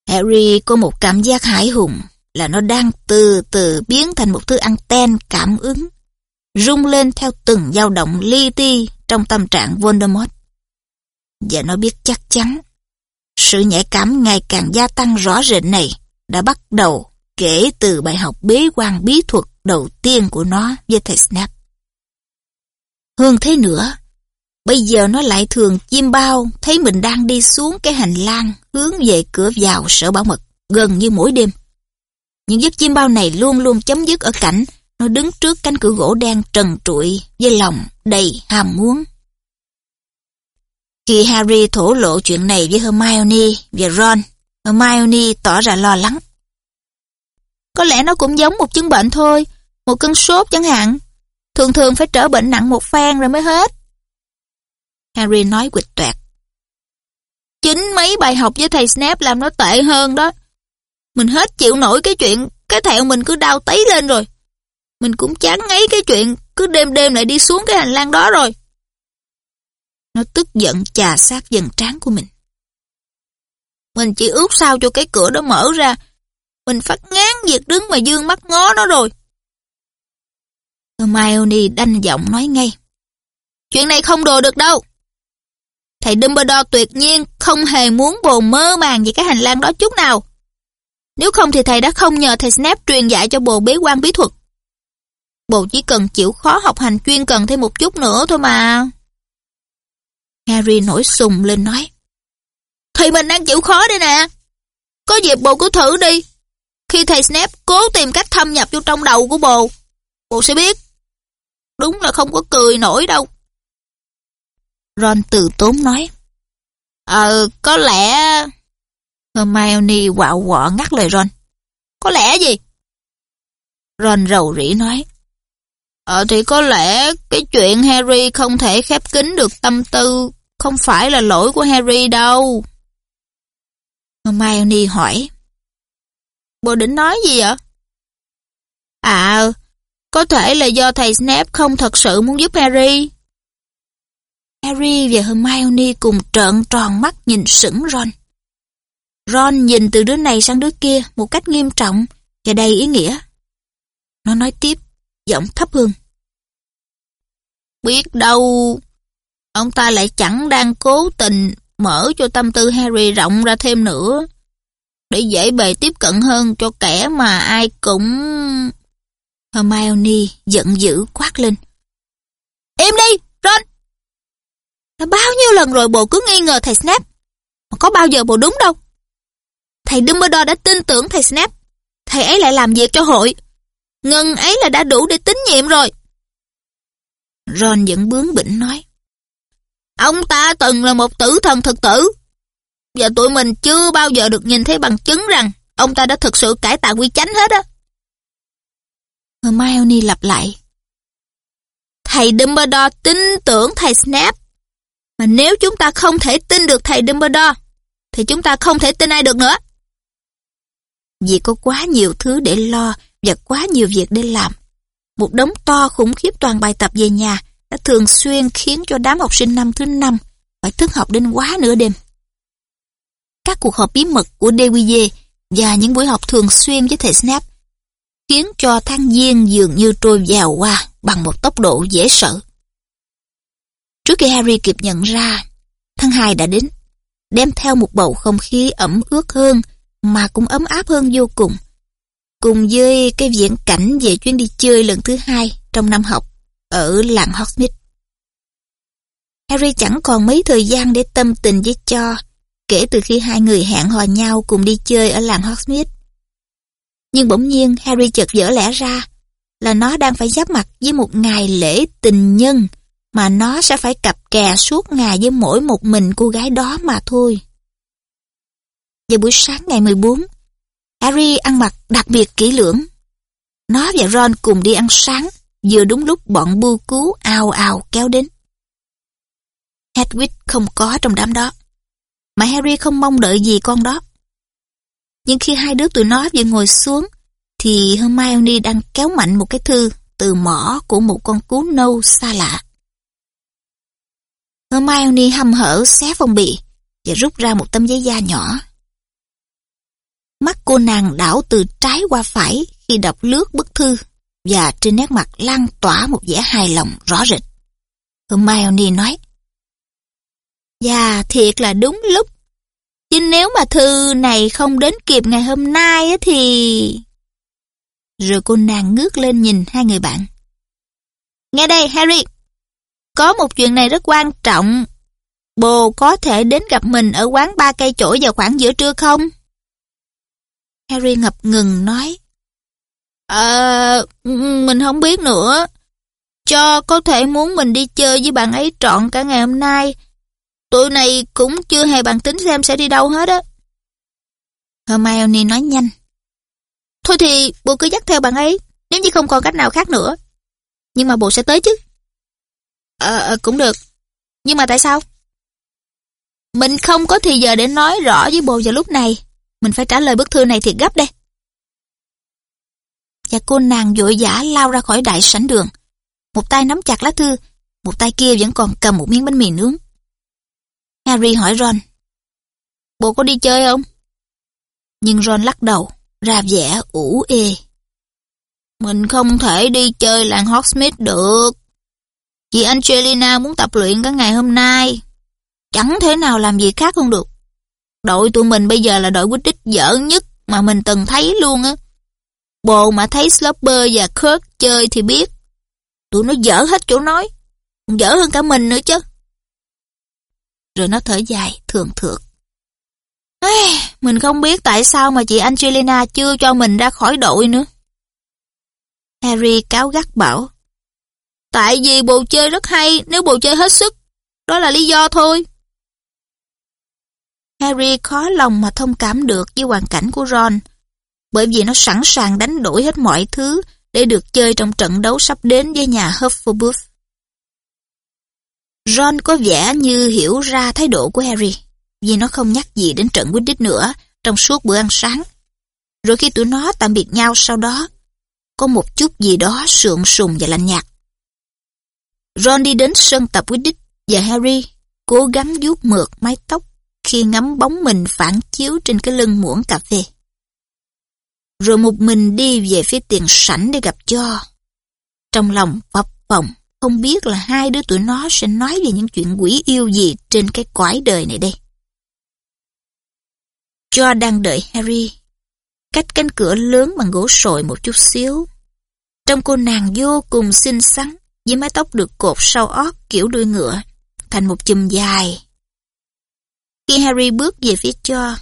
Harry có một cảm giác hãi hùng là nó đang từ từ biến thành một thứ anten cảm ứng, rung lên theo từng dao động li ti trong tâm trạng Voldemort. Và nó biết chắc chắn, sự nhạy cảm ngày càng gia tăng rõ rệt này đã bắt đầu kể từ bài học bế quan bí thuật đầu tiên của nó với thầy snap Hơn thế nữa, bây giờ nó lại thường chim bao thấy mình đang đi xuống cái hành lang hướng về cửa vào sở bảo mật gần như mỗi đêm. Những giấc chim bao này luôn luôn chấm dứt ở cảnh nó đứng trước cánh cửa gỗ đen trần trụi với lòng đầy ham muốn. Khi Harry thổ lộ chuyện này với Hermione và Ron, Hermione tỏ ra lo lắng. Có lẽ nó cũng giống một chứng bệnh thôi, một cơn sốt chẳng hạn. Thường thường phải trở bệnh nặng một phen rồi mới hết. Harry nói quịch toẹt. Chính mấy bài học với thầy Snape làm nó tệ hơn đó. Mình hết chịu nổi cái chuyện cái thẹo mình cứ đau tấy lên rồi. Mình cũng chán ngấy cái chuyện cứ đêm đêm lại đi xuống cái hành lang đó rồi. Nó tức giận chà sát dần trán của mình. Mình chỉ ước sao cho cái cửa đó mở ra. Mình phát ngán việc đứng mà dương mắt ngó nó rồi. Hermione đanh giọng nói ngay. Chuyện này không đùa được đâu. Thầy Dumbledore tuyệt nhiên không hề muốn bồ mơ màng về cái hành lang đó chút nào. Nếu không thì thầy đã không nhờ thầy Snape truyền dạy cho bồ bế quan bí thuật. Bồ chỉ cần chịu khó học hành chuyên cần thêm một chút nữa thôi mà. Harry nổi sùng lên nói. Thì mình đang chịu khó đây nè. Có dịp bồ cứ thử đi. Khi thầy Snape cố tìm cách thâm nhập vô trong đầu của bồ, bồ sẽ biết. Đúng là không có cười nổi đâu. Ron từ tốn nói. Ờ, có lẽ... Hermione quạo quọ ngắt lời Ron. Có lẽ gì? Ron rầu rĩ nói. Ờ thì có lẽ cái chuyện Harry không thể khép kín được tâm tư không phải là lỗi của Harry đâu. Hermione hỏi. Bộ định nói gì vậy? À, có thể là do thầy Snape không thật sự muốn giúp Harry. Harry và Hermione cùng trợn tròn mắt nhìn sững Ron. Ron nhìn từ đứa này sang đứa kia một cách nghiêm trọng và đầy ý nghĩa. Nó nói tiếp, giọng thấp hơn. Biết đâu, ông ta lại chẳng đang cố tình mở cho tâm tư Harry rộng ra thêm nữa, để dễ bề tiếp cận hơn cho kẻ mà ai cũng... Hermione giận dữ quát lên. Im đi, Ron! Đã bao nhiêu lần rồi bồ cứ nghi ngờ thầy Snape, mà có bao giờ bồ đúng đâu. Thầy Dumbledore đã tin tưởng thầy Snape, thầy ấy lại làm việc cho hội. Ngân ấy là đã đủ để tín nhiệm rồi. Ron vẫn bướng bỉnh nói. Ông ta từng là một tử thần thực tử. Và tụi mình chưa bao giờ được nhìn thấy bằng chứng rằng ông ta đã thực sự cải tạo quy chánh hết á. Hermione lặp lại. Thầy Dumbledore tin tưởng thầy Snape. Mà nếu chúng ta không thể tin được thầy Dumbledore, thì chúng ta không thể tin ai được nữa. Vì có quá nhiều thứ để lo và quá nhiều việc để làm. Một đống to khủng khiếp toàn bài tập về nhà đã thường xuyên khiến cho đám học sinh năm thứ năm phải thức học đến quá nửa đêm. Các cuộc họp bí mật của DWG và những buổi học thường xuyên với thầy Snap khiến cho tháng giêng dường như trôi vào qua bằng một tốc độ dễ sợ. Trước khi Harry kịp nhận ra, tháng hai đã đến, đem theo một bầu không khí ẩm ướt hơn mà cũng ấm áp hơn vô cùng. Cùng với cái viễn cảnh về chuyến đi chơi lần thứ hai trong năm học ở làng Hogsmeade. Harry chẳng còn mấy thời gian để tâm tình với Cho, kể từ khi hai người hẹn hò nhau cùng đi chơi ở làng Hogsmeade. Nhưng bỗng nhiên Harry chợt dở lẽ ra là nó đang phải giáp mặt với một ngày lễ tình nhân mà nó sẽ phải cặp kè suốt ngày với mỗi một mình cô gái đó mà thôi. Vào buổi sáng ngày 14, Harry ăn mặc đặc biệt kỹ lưỡng. Nó và Ron cùng đi ăn sáng, vừa đúng lúc bọn bu cú ào ào kéo đến. Hedwig không có trong đám đó, mà Harry không mong đợi gì con đó. Nhưng khi hai đứa tụi nó vừa ngồi xuống, thì Hermione đang kéo mạnh một cái thư từ mỏ của một con cú nâu xa lạ. Hermione hăm hở xé phong bì và rút ra một tấm giấy da nhỏ. Mắt cô nàng đảo từ trái qua phải khi đọc lướt bức thư và trên nét mặt lan tỏa một vẻ hài lòng rõ rệt. Hermione nói Dạ thiệt là đúng lúc Chứ nếu mà thư này không đến kịp ngày hôm nay thì... Rồi cô nàng ngước lên nhìn hai người bạn. Nghe đây Harry, có một chuyện này rất quan trọng. Bồ có thể đến gặp mình ở quán ba cây chổi vào khoảng giữa trưa không? Harry ngập ngừng nói. Ờ, mình không biết nữa. Cho có thể muốn mình đi chơi với bạn ấy trọn cả ngày hôm nay. Tụi này cũng chưa hề bàn tính xem sẽ đi đâu hết á. Hermione nói nhanh. Thôi thì bố cứ dắt theo bạn ấy, nếu như không còn cách nào khác nữa. Nhưng mà bố sẽ tới chứ. Ờ, à, cũng được. Nhưng mà tại sao? Mình không có thì giờ để nói rõ với bồ vào lúc này. Mình phải trả lời bức thư này thiệt gấp đây. Và cô nàng vội vã lao ra khỏi đại sảnh đường. Một tay nắm chặt lá thư, một tay kia vẫn còn cầm một miếng bánh mì nướng. Harry hỏi Ron. Bố có đi chơi không? Nhưng Ron lắc đầu, ra vẻ ủ ê. Mình không thể đi chơi làng Hogsmeade được. Chị Angelina muốn tập luyện cả ngày hôm nay. Chẳng thể nào làm gì khác không được. Đội tụi mình bây giờ là đội Quidditch dở nhất mà mình từng thấy luôn á. Bồ mà thấy Slopper và Kirk chơi thì biết. Tụi nó dở hết chỗ nói. Dở hơn cả mình nữa chứ. Rồi nó thở dài, thường thượt. Mình không biết tại sao mà chị Angelina chưa cho mình ra khỏi đội nữa. Harry cáo gắt bảo. Tại vì bồ chơi rất hay nếu bồ chơi hết sức. Đó là lý do thôi. Harry khó lòng mà thông cảm được với hoàn cảnh của Ron, bởi vì nó sẵn sàng đánh đổi hết mọi thứ để được chơi trong trận đấu sắp đến với nhà Hufflepuff. Ron có vẻ như hiểu ra thái độ của Harry, vì nó không nhắc gì đến trận Quidditch nữa trong suốt bữa ăn sáng. Rồi khi tụi nó tạm biệt nhau sau đó, có một chút gì đó sượng sùng và lạnh nhạt. Ron đi đến sân tập Quidditch và Harry cố gắng vuốt mượt mái tóc khi ngắm bóng mình phản chiếu trên cái lưng muỗng cà phê. Rồi một mình đi về phía tiền sảnh để gặp cho. Trong lòng phập phồng, không biết là hai đứa tụi nó sẽ nói về những chuyện quỷ yêu gì trên cái cõi đời này đây. Cho đang đợi Harry, cách cánh cửa lớn bằng gỗ sồi một chút xíu. Trong cô nàng vô cùng xinh xắn, với mái tóc được cột sau ót kiểu đuôi ngựa, thành một chùm dài khi Harry bước về phía cho,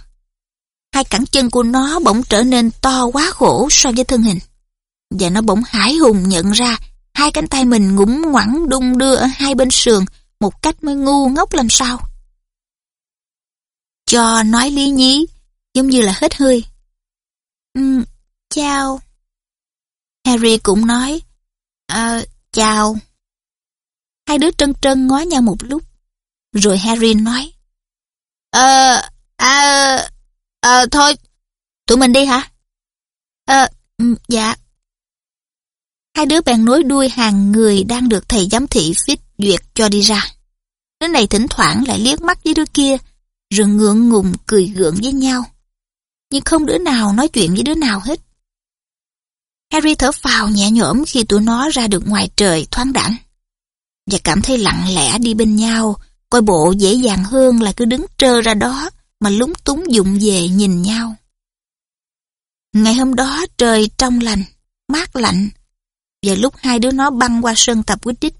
hai cẳng chân của nó bỗng trở nên to quá khổ so với thân hình. Và nó bỗng hãi hùng nhận ra hai cánh tay mình ngủng ngoẳng đung đưa ở hai bên sườn một cách mới ngu ngốc làm sao. Cho nói lý nhí, giống như là hết hơi. Um, chào. Harry cũng nói, à, chào. Hai đứa trân trân ngó nhau một lúc. Rồi Harry nói, Ờ, à, ờ, thôi, tụi mình đi hả? Ờ, ừ, dạ. Hai đứa bèn nối đuôi hàng người đang được thầy giám thị phít duyệt cho đi ra. Đứa này thỉnh thoảng lại liếc mắt với đứa kia, rồi ngượng ngùng cười gượng với nhau. Nhưng không đứa nào nói chuyện với đứa nào hết. Harry thở phào nhẹ nhõm khi tụi nó ra được ngoài trời thoáng đẳng. Và cảm thấy lặng lẽ đi bên nhau, coi bộ dễ dàng hơn là cứ đứng trơ ra đó mà lúng túng dụng về nhìn nhau. Ngày hôm đó trời trong lành, mát lạnh, và lúc hai đứa nó băng qua sân tập quýt đích,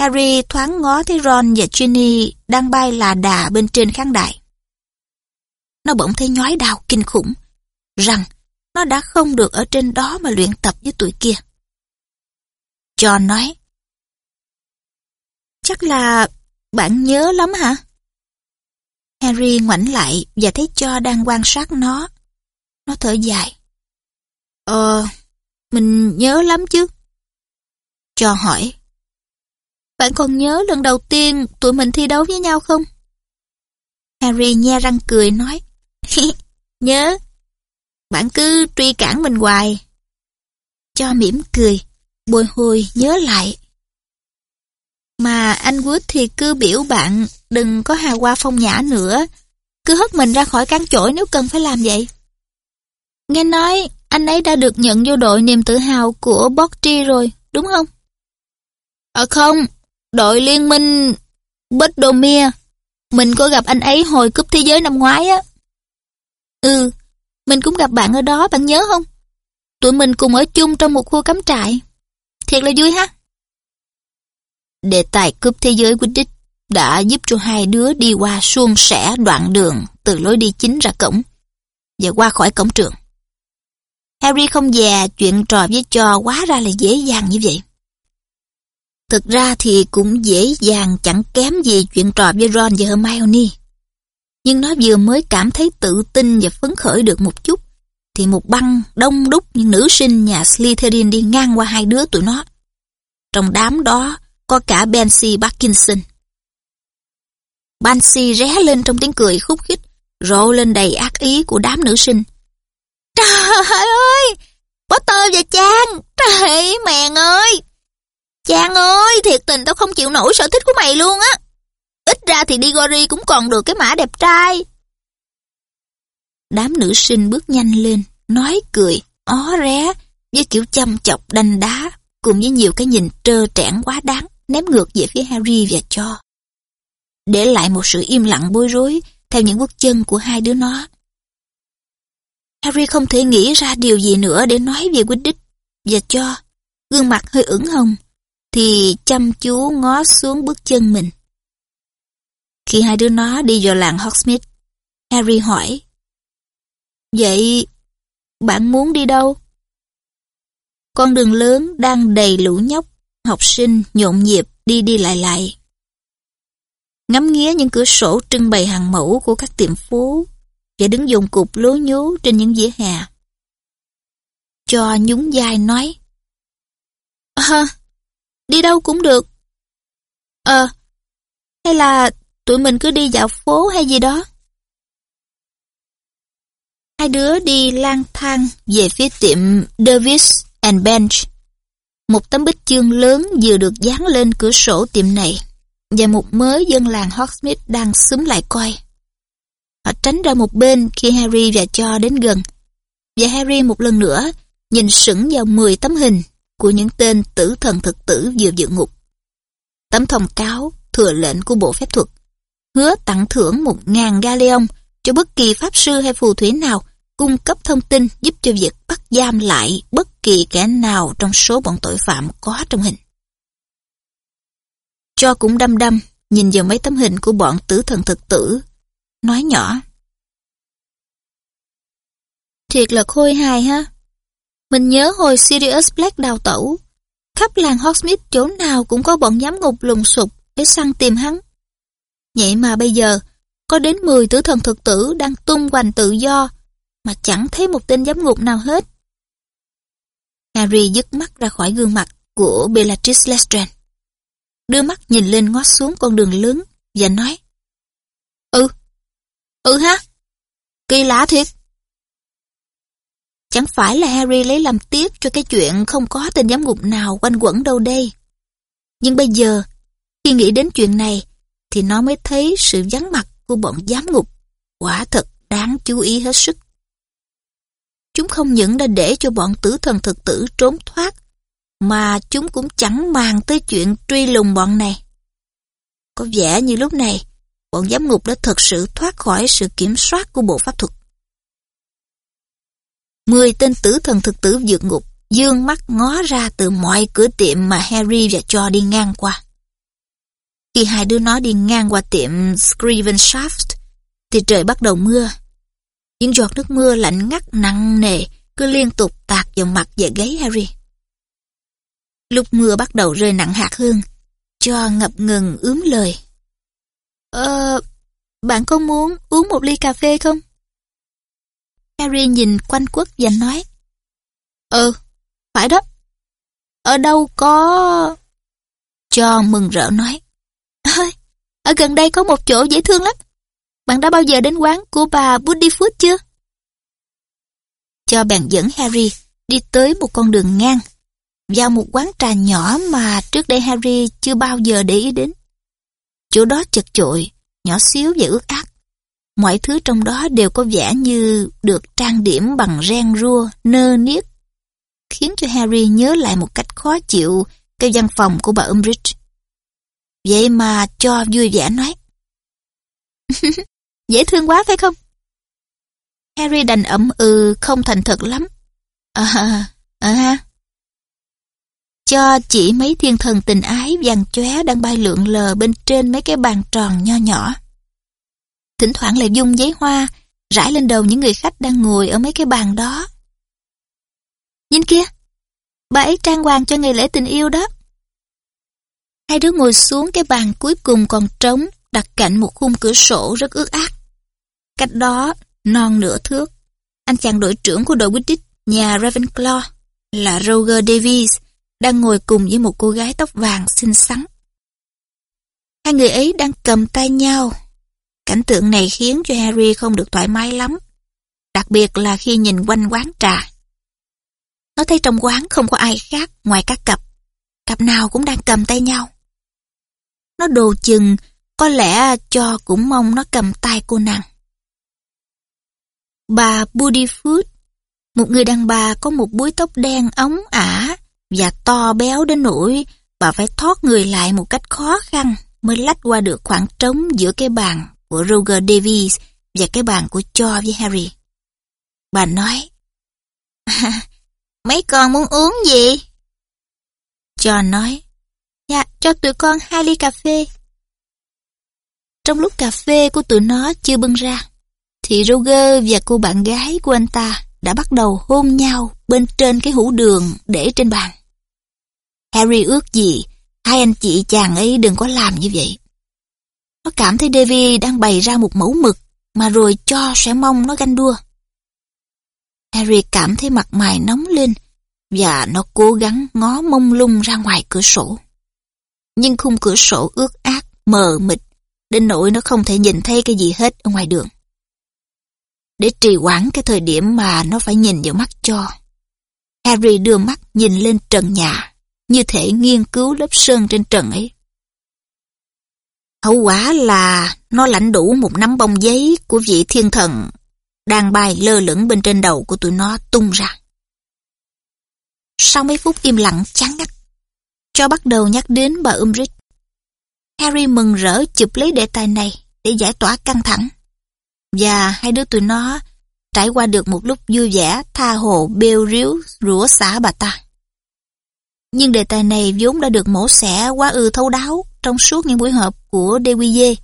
Harry thoáng ngó thấy Ron và Ginny đang bay là đà bên trên khán đài. Nó bỗng thấy nhói đau kinh khủng, rằng nó đã không được ở trên đó mà luyện tập với tụi kia. John nói, Chắc là bạn nhớ lắm hả? Harry ngoảnh lại và thấy cho đang quan sát nó. Nó thở dài. Ờ, mình nhớ lắm chứ. Cho hỏi. Bạn còn nhớ lần đầu tiên tụi mình thi đấu với nhau không? Harry nhe răng cười nói. nhớ. Bạn cứ truy cản mình hoài. Cho mỉm cười, bồi hồi nhớ lại mà anh Wood thì cứ biểu bạn đừng có hào hoa phong nhã nữa. Cứ hất mình ra khỏi căn chổi nếu cần phải làm vậy. Nghe nói anh ấy đã được nhận vô đội niềm tự hào của Botti rồi, đúng không? Ờ không, đội liên minh Bedomir. Mình có gặp anh ấy hồi cúp thế giới năm ngoái á. Ừ, mình cũng gặp bạn ở đó, bạn nhớ không? Tụi mình cùng ở chung trong một khu cắm trại. Thiệt là vui ha. Đề tài cướp thế giới Quidditch đã giúp cho hai đứa đi qua suôn sẻ đoạn đường từ lối đi chính ra cổng và qua khỏi cổng trường. Harry không dè chuyện trò với trò quá ra là dễ dàng như vậy. Thực ra thì cũng dễ dàng chẳng kém gì chuyện trò với Ron và Hermione. Nhưng nó vừa mới cảm thấy tự tin và phấn khởi được một chút, thì một băng đông đúc những nữ sinh nhà Slytherin đi ngang qua hai đứa tụi nó. Trong đám đó có cả Bensi Parkinson. Bansi ré lên trong tiếng cười khúc khích, rộ lên đầy ác ý của đám nữ sinh. Trời ơi! Potter và Trang! Trời mèn ơi! Trang ơi! Thiệt tình tao không chịu nổi sở thích của mày luôn á! Ít ra thì Diggory cũng còn được cái mã đẹp trai. Đám nữ sinh bước nhanh lên, nói cười, ó ré, với kiểu chăm chọc đanh đá, cùng với nhiều cái nhìn trơ trẽn quá đáng ném ngược về phía Harry và cho. Để lại một sự im lặng bối rối theo những bước chân của hai đứa nó. Harry không thể nghĩ ra điều gì nữa để nói về Quidditch và cho gương mặt hơi ửng hồng thì chăm chú ngó xuống bước chân mình. Khi hai đứa nó đi vào làng Hogsmeade, Harry hỏi Vậy bạn muốn đi đâu? Con đường lớn đang đầy lũ nhóc, học sinh nhộn nhịp đi đi lại lại. Ngắm nghía những cửa sổ trưng bày hàng mẫu của các tiệm phố và đứng dùng cục lố nhố trên những dĩa hè. Cho nhún vai nói Ờ, đi đâu cũng được. Ờ, hay là tụi mình cứ đi dạo phố hay gì đó. Hai đứa đi lang thang về phía tiệm Davis and Bench. Một tấm bích chương lớn vừa được dán lên cửa sổ tiệm này, và một mớ dân làng Hogsmeade đang xúm lại coi. Họ tránh ra một bên khi Harry và Cho đến gần. Và Harry một lần nữa nhìn sững vào 10 tấm hình của những tên tử thần thực tử vừa dự ngục. Tấm thông cáo thừa lệnh của bộ phép thuật, hứa tặng thưởng một ngàn galleon cho bất kỳ pháp sư hay phù thủy nào cung cấp thông tin giúp cho việc bắt giam lại bất kỳ kẻ nào trong số bọn tội phạm có trong hình. Cho cũng đăm đăm nhìn vào mấy tấm hình của bọn tử thần thực tử, nói nhỏ. Thiệt là khôi hài ha. Mình nhớ hồi Sirius Black đào tẩu, khắp làng Hogsmeade chỗ nào cũng có bọn giám ngục lùng sục để săn tìm hắn. Vậy mà bây giờ, có đến 10 tử thần thực tử đang tung hoành tự do, mà chẳng thấy một tên giám ngục nào hết. Harry dứt mắt ra khỏi gương mặt của Bellatrix Lestrange. Đưa mắt nhìn lên ngó xuống con đường lớn và nói Ừ, ừ ha, kỳ lạ thiệt. Chẳng phải là Harry lấy làm tiếc cho cái chuyện không có tên giám ngục nào quanh quẩn đâu đây. Nhưng bây giờ, khi nghĩ đến chuyện này, thì nó mới thấy sự vắng mặt của bọn giám ngục quả thật đáng chú ý hết sức. Chúng không những đã để cho bọn tử thần thực tử trốn thoát, mà chúng cũng chẳng màng tới chuyện truy lùng bọn này. Có vẻ như lúc này, bọn giám ngục đã thực sự thoát khỏi sự kiểm soát của bộ pháp thuật. Mười tên tử thần thực tử vượt ngục dương mắt ngó ra từ mọi cửa tiệm mà Harry và Cho đi ngang qua. Khi hai đứa nó đi ngang qua tiệm Scrivenshaft, thì trời bắt đầu mưa. Những giọt nước mưa lạnh ngắt nặng nề cứ liên tục tạt vào mặt và gáy Harry. Lúc mưa bắt đầu rơi nặng hạt hơn, cho ngập ngừng ướm lời. Ờ, bạn có muốn uống một ly cà phê không? Harry nhìn quanh quất và nói. Ừ, phải đó. Ở đâu có... Cho mừng rỡ nói. Ơi, ở gần đây có một chỗ dễ thương lắm. Bạn đã bao giờ đến quán của bà Woody chưa? Cho bạn dẫn Harry đi tới một con đường ngang, vào một quán trà nhỏ mà trước đây Harry chưa bao giờ để ý đến. Chỗ đó chật chội, nhỏ xíu và ướt át. Mọi thứ trong đó đều có vẻ như được trang điểm bằng ren rua, nơ niết, khiến cho Harry nhớ lại một cách khó chịu cái văn phòng của bà Umbridge. Vậy mà cho vui vẻ nói. Dễ thương quá phải không? Harry đành ẩm ừ không thành thật lắm. À, à, à ha. Cho chỉ mấy thiên thần tình ái vàng chóe đang bay lượn lờ bên trên mấy cái bàn tròn nho nhỏ. Thỉnh thoảng lại dung giấy hoa rải lên đầu những người khách đang ngồi ở mấy cái bàn đó. Nhìn kia, bà ấy trang hoàng cho ngày lễ tình yêu đó. Hai đứa ngồi xuống cái bàn cuối cùng còn trống, đặt cạnh một khung cửa sổ rất ướt át. Cách đó, non nửa thước, anh chàng đội trưởng của đội Quidditch nhà Ravenclaw là Roger Davies đang ngồi cùng với một cô gái tóc vàng xinh xắn. Hai người ấy đang cầm tay nhau. Cảnh tượng này khiến cho Harry không được thoải mái lắm, đặc biệt là khi nhìn quanh quán trà. Nó thấy trong quán không có ai khác ngoài các cặp. Cặp nào cũng đang cầm tay nhau. Nó đồ chừng, có lẽ cho cũng mong nó cầm tay cô nàng. Bà Buddyfoot, một người đàn bà có một búi tóc đen ống ả và to béo đến nỗi bà phải thoát người lại một cách khó khăn mới lách qua được khoảng trống giữa cái bàn của Roger Davies và cái bàn của Cho với Harry. Bà nói, mấy con muốn uống gì? cho nói, dạ, cho tụi con hai ly cà phê. Trong lúc cà phê của tụi nó chưa bưng ra, thì Roger và cô bạn gái của anh ta đã bắt đầu hôn nhau bên trên cái hũ đường để trên bàn. Harry ước gì hai anh chị chàng ấy đừng có làm như vậy. Nó cảm thấy Davy đang bày ra một mẫu mực mà rồi cho sẽ mong nó ganh đua. Harry cảm thấy mặt mày nóng lên và nó cố gắng ngó mông lung ra ngoài cửa sổ. Nhưng khung cửa sổ ướt át, mờ mịt, đến nỗi nó không thể nhìn thấy cái gì hết ở ngoài đường. Để trì hoãn cái thời điểm mà nó phải nhìn vào mắt cho. Harry đưa mắt nhìn lên trần nhà, như thể nghiên cứu lớp sơn trên trần ấy. Hậu quả là nó lãnh đủ một nắm bông giấy của vị thiên thần đang bay lơ lửng bên trên đầu của tụi nó tung ra. Sau mấy phút im lặng chán ngắt, cho bắt đầu nhắc đến bà Umbridge. Harry mừng rỡ chụp lấy đề tài này để giải tỏa căng thẳng. Và hai đứa tụi nó trải qua được một lúc vui vẻ tha hồ bêu ríu rủa xả bà ta. Nhưng đề tài này vốn đã được mổ xẻ quá ư thấu đáo trong suốt những buổi họp của DWJ,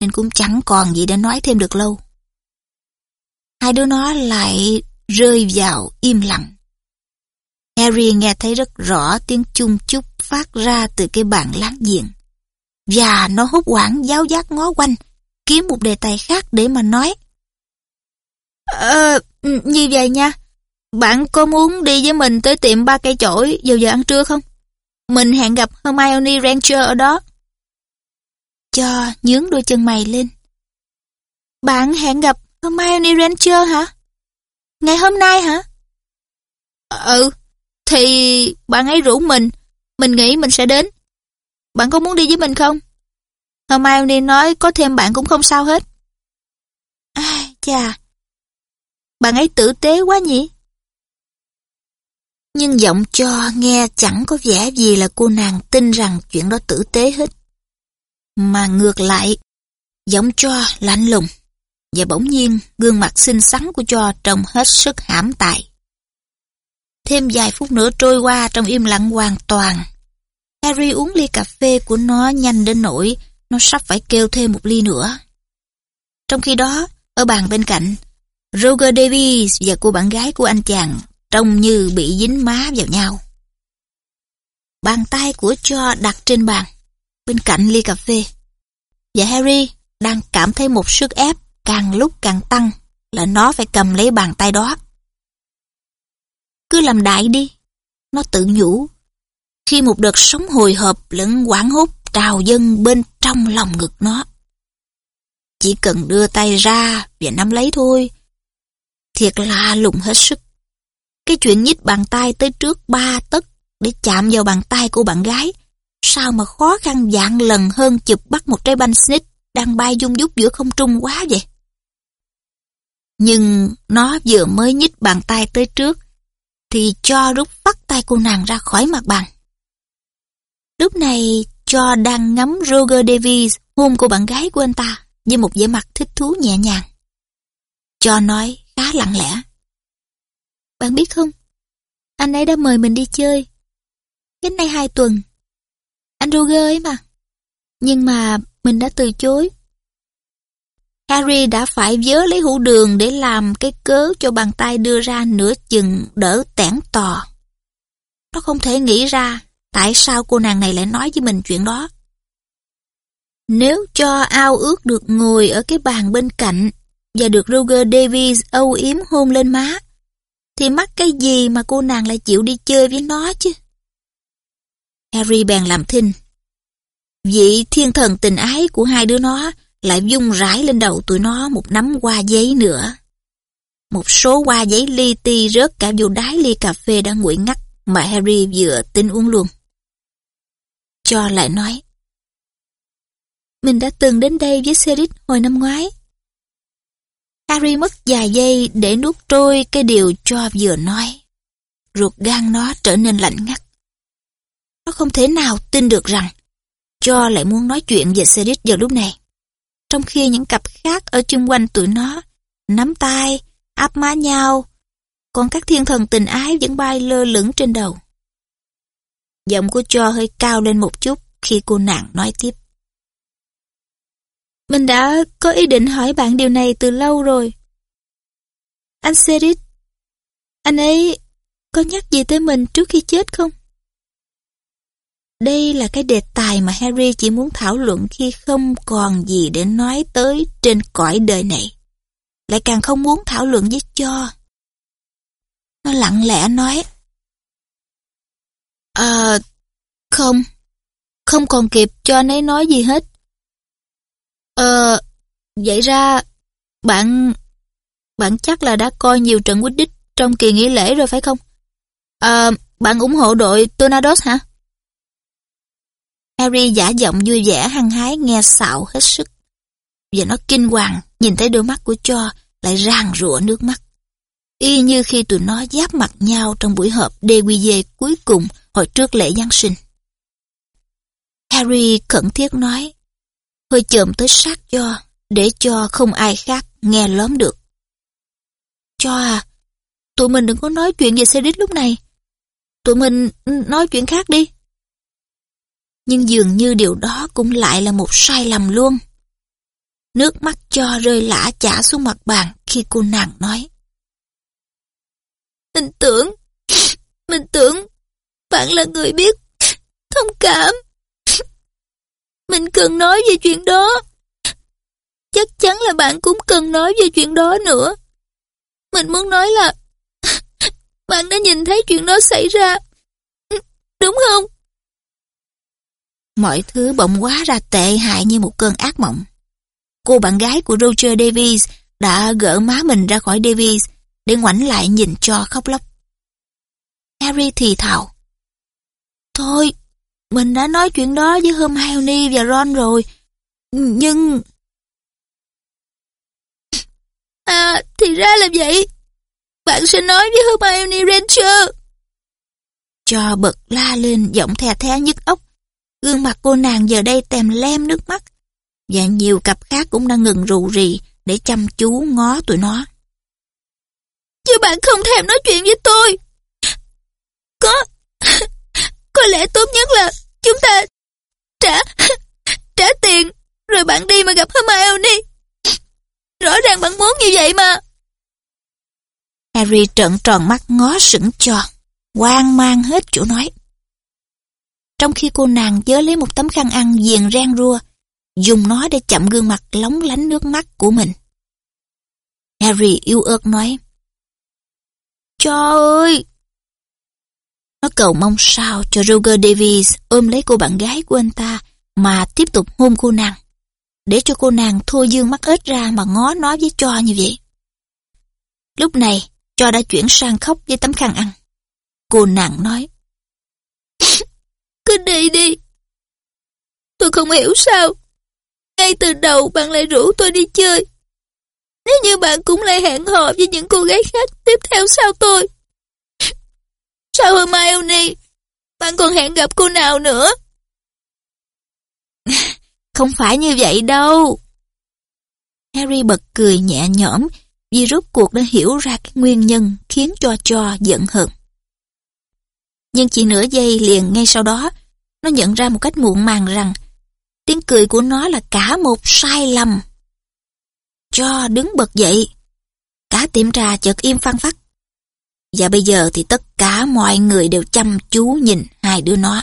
nên cũng chẳng còn gì để nói thêm được lâu. Hai đứa nó lại rơi vào im lặng. Harry nghe thấy rất rõ tiếng chung chúc phát ra từ cái bàn láng giềng. Và nó hốt hoảng giáo giác ngó quanh, kiếm một đề tài khác để mà nói. Ờ, như vậy nha. Bạn có muốn đi với mình tới tiệm ba cây chổi vào giờ ăn trưa không? Mình hẹn gặp Hermione Granger ở đó. Cho nhướng đôi chân mày lên. Bạn hẹn gặp Hermione Granger hả? Ngày hôm nay hả? Ừ, thì bạn ấy rủ mình, mình nghĩ mình sẽ đến. Bạn có muốn đi với mình không? Hermione nói có thêm bạn cũng không sao hết. À, chà, bạn ấy tử tế quá nhỉ? Nhưng giọng cho nghe chẳng có vẻ gì là cô nàng tin rằng chuyện đó tử tế hết. Mà ngược lại, giọng cho lạnh lùng. Và bỗng nhiên, gương mặt xinh xắn của cho trông hết sức hãm tài. Thêm vài phút nữa trôi qua trong im lặng hoàn toàn. Harry uống ly cà phê của nó nhanh đến nỗi nó sắp phải kêu thêm một ly nữa. Trong khi đó, ở bàn bên cạnh, Roger Davies và cô bạn gái của anh chàng trông như bị dính má vào nhau. Bàn tay của cho đặt trên bàn, bên cạnh ly cà phê. Và Harry đang cảm thấy một sức ép càng lúc càng tăng là nó phải cầm lấy bàn tay đó. Cứ làm đại đi, nó tự nhủ. Khi một đợt sóng hồi hộp lẫn quảng hốt trào dâng bên trong lòng ngực nó. Chỉ cần đưa tay ra và nắm lấy thôi. Thiệt là lùng hết sức. Cái chuyện nhích bàn tay tới trước ba tấc để chạm vào bàn tay của bạn gái. Sao mà khó khăn dạng lần hơn chụp bắt một trái banh snitch đang bay dung dút giữa không trung quá vậy? Nhưng nó vừa mới nhích bàn tay tới trước thì cho rút phát tay cô nàng ra khỏi mặt bàn. Lúc này cho đang ngắm Roger Davies hôn cô bạn gái của anh ta với một vẻ mặt thích thú nhẹ nhàng. Cho nói khá lặng lẽ. Bạn biết không, anh ấy đã mời mình đi chơi. Cách nay hai tuần. Anh Roger ấy mà. Nhưng mà mình đã từ chối. Harry đã phải vớ lấy hũ đường để làm cái cớ cho bàn tay đưa ra nửa chừng đỡ tẻn tò. Nó không thể nghĩ ra tại sao cô nàng này lại nói với mình chuyện đó. Nếu cho ao ước được ngồi ở cái bàn bên cạnh và được Roger Davies âu yếm hôn lên má, thì mắc cái gì mà cô nàng lại chịu đi chơi với nó chứ? Harry bèn làm thinh. Vị thiên thần tình ái của hai đứa nó lại dung rải lên đầu tụi nó một nắm hoa giấy nữa. Một số hoa giấy li ti rớt cả vô đáy ly cà phê đã nguội ngắt mà Harry vừa tính uống luôn. Cho lại nói. Mình đã từng đến đây với Cedric hồi năm ngoái. Harry mất vài giây để nuốt trôi cái điều cho vừa nói. Ruột gan nó trở nên lạnh ngắt. Nó không thể nào tin được rằng cho lại muốn nói chuyện về Cedric vào lúc này. Trong khi những cặp khác ở chung quanh tụi nó nắm tay áp má nhau, còn các thiên thần tình ái vẫn bay lơ lửng trên đầu. Giọng của cho hơi cao lên một chút khi cô nàng nói tiếp. Mình đã có ý định hỏi bạn điều này từ lâu rồi. Anh Serit, anh ấy có nhắc gì tới mình trước khi chết không? Đây là cái đề tài mà Harry chỉ muốn thảo luận khi không còn gì để nói tới trên cõi đời này. Lại càng không muốn thảo luận với cho. Nó lặng lẽ nói. À, không. Không còn kịp cho anh ấy nói gì hết. Ờ, vậy ra, bạn... Bạn chắc là đã coi nhiều trận Quidditch trong kỳ nghỉ lễ rồi phải không? Ờ, bạn ủng hộ đội Tornadoes hả? Harry giả giọng vui vẻ hăng hái nghe xạo hết sức. Và nó kinh hoàng, nhìn thấy đôi mắt của cho lại ràng rụa nước mắt. Y như khi tụi nó giáp mặt nhau trong buổi họp DQG cuối cùng hồi trước lễ Giáng sinh. Harry khẩn thiết nói, hơi chồm tới sát cho, để cho không ai khác nghe lớn được. Cho à, tụi mình đừng có nói chuyện về xe đít lúc này. Tụi mình nói chuyện khác đi. Nhưng dường như điều đó cũng lại là một sai lầm luôn. Nước mắt cho rơi lã chả xuống mặt bàn khi cô nàng nói. Tin tưởng bạn là người biết thông cảm. Mình cần nói về chuyện đó. Chắc chắn là bạn cũng cần nói về chuyện đó nữa. Mình muốn nói là bạn đã nhìn thấy chuyện đó xảy ra. Đúng không? Mọi thứ bỗng quá ra tệ hại như một cơn ác mộng. Cô bạn gái của Roger Davies đã gỡ má mình ra khỏi Davies để ngoảnh lại nhìn cho khóc lóc. Harry thì thào. Thôi, mình đã nói chuyện đó với Hermione và Ron rồi. Nhưng... À, thì ra là vậy. Bạn sẽ nói với Hermione Ranger. Cho bật la lên giọng thè thé nhức óc. Gương mặt cô nàng giờ đây tèm lem nước mắt. Và nhiều cặp khác cũng đang ngừng rù rì để chăm chú ngó tụi nó. Chứ bạn không thèm nói chuyện với tôi. Có... Có lẽ tốt nhất là chúng ta trả... trả tiền rồi bạn đi mà gặp Hermione. Rõ ràng bạn muốn như vậy mà. Harry trợn tròn mắt ngó sững tròn, hoang mang hết chỗ nói. Trong khi cô nàng dớ lấy một tấm khăn ăn viền ren rua, dùng nó để chậm gương mặt lóng lánh nước mắt của mình. Harry yêu ớt nói, Cho ơi! Nó cầu mong sao cho Roger Davies ôm lấy cô bạn gái của anh ta mà tiếp tục hôn cô nàng, để cho cô nàng thua dương mắt ếch ra mà ngó nó với cho như vậy. Lúc này, cho đã chuyển sang khóc với tấm khăn ăn. Cô nàng nói, Cứ đi đi. Tôi không hiểu sao. Ngay từ đầu bạn lại rủ tôi đi chơi. Nếu như bạn cũng lại hẹn hò với những cô gái khác tiếp theo sau tôi? Sao Hermione? Bạn còn hẹn gặp cô nào nữa? Không phải như vậy đâu. Harry bật cười nhẹ nhõm vì rốt cuộc đã hiểu ra cái nguyên nhân khiến cho cho giận hờn. Nhưng chỉ nửa giây liền ngay sau đó, nó nhận ra một cách muộn màng rằng tiếng cười của nó là cả một sai lầm. Cho đứng bật dậy. Cả tiệm trà chợt im phăng phắc. Và bây giờ thì tất cả mọi người đều chăm chú nhìn hai đứa nó.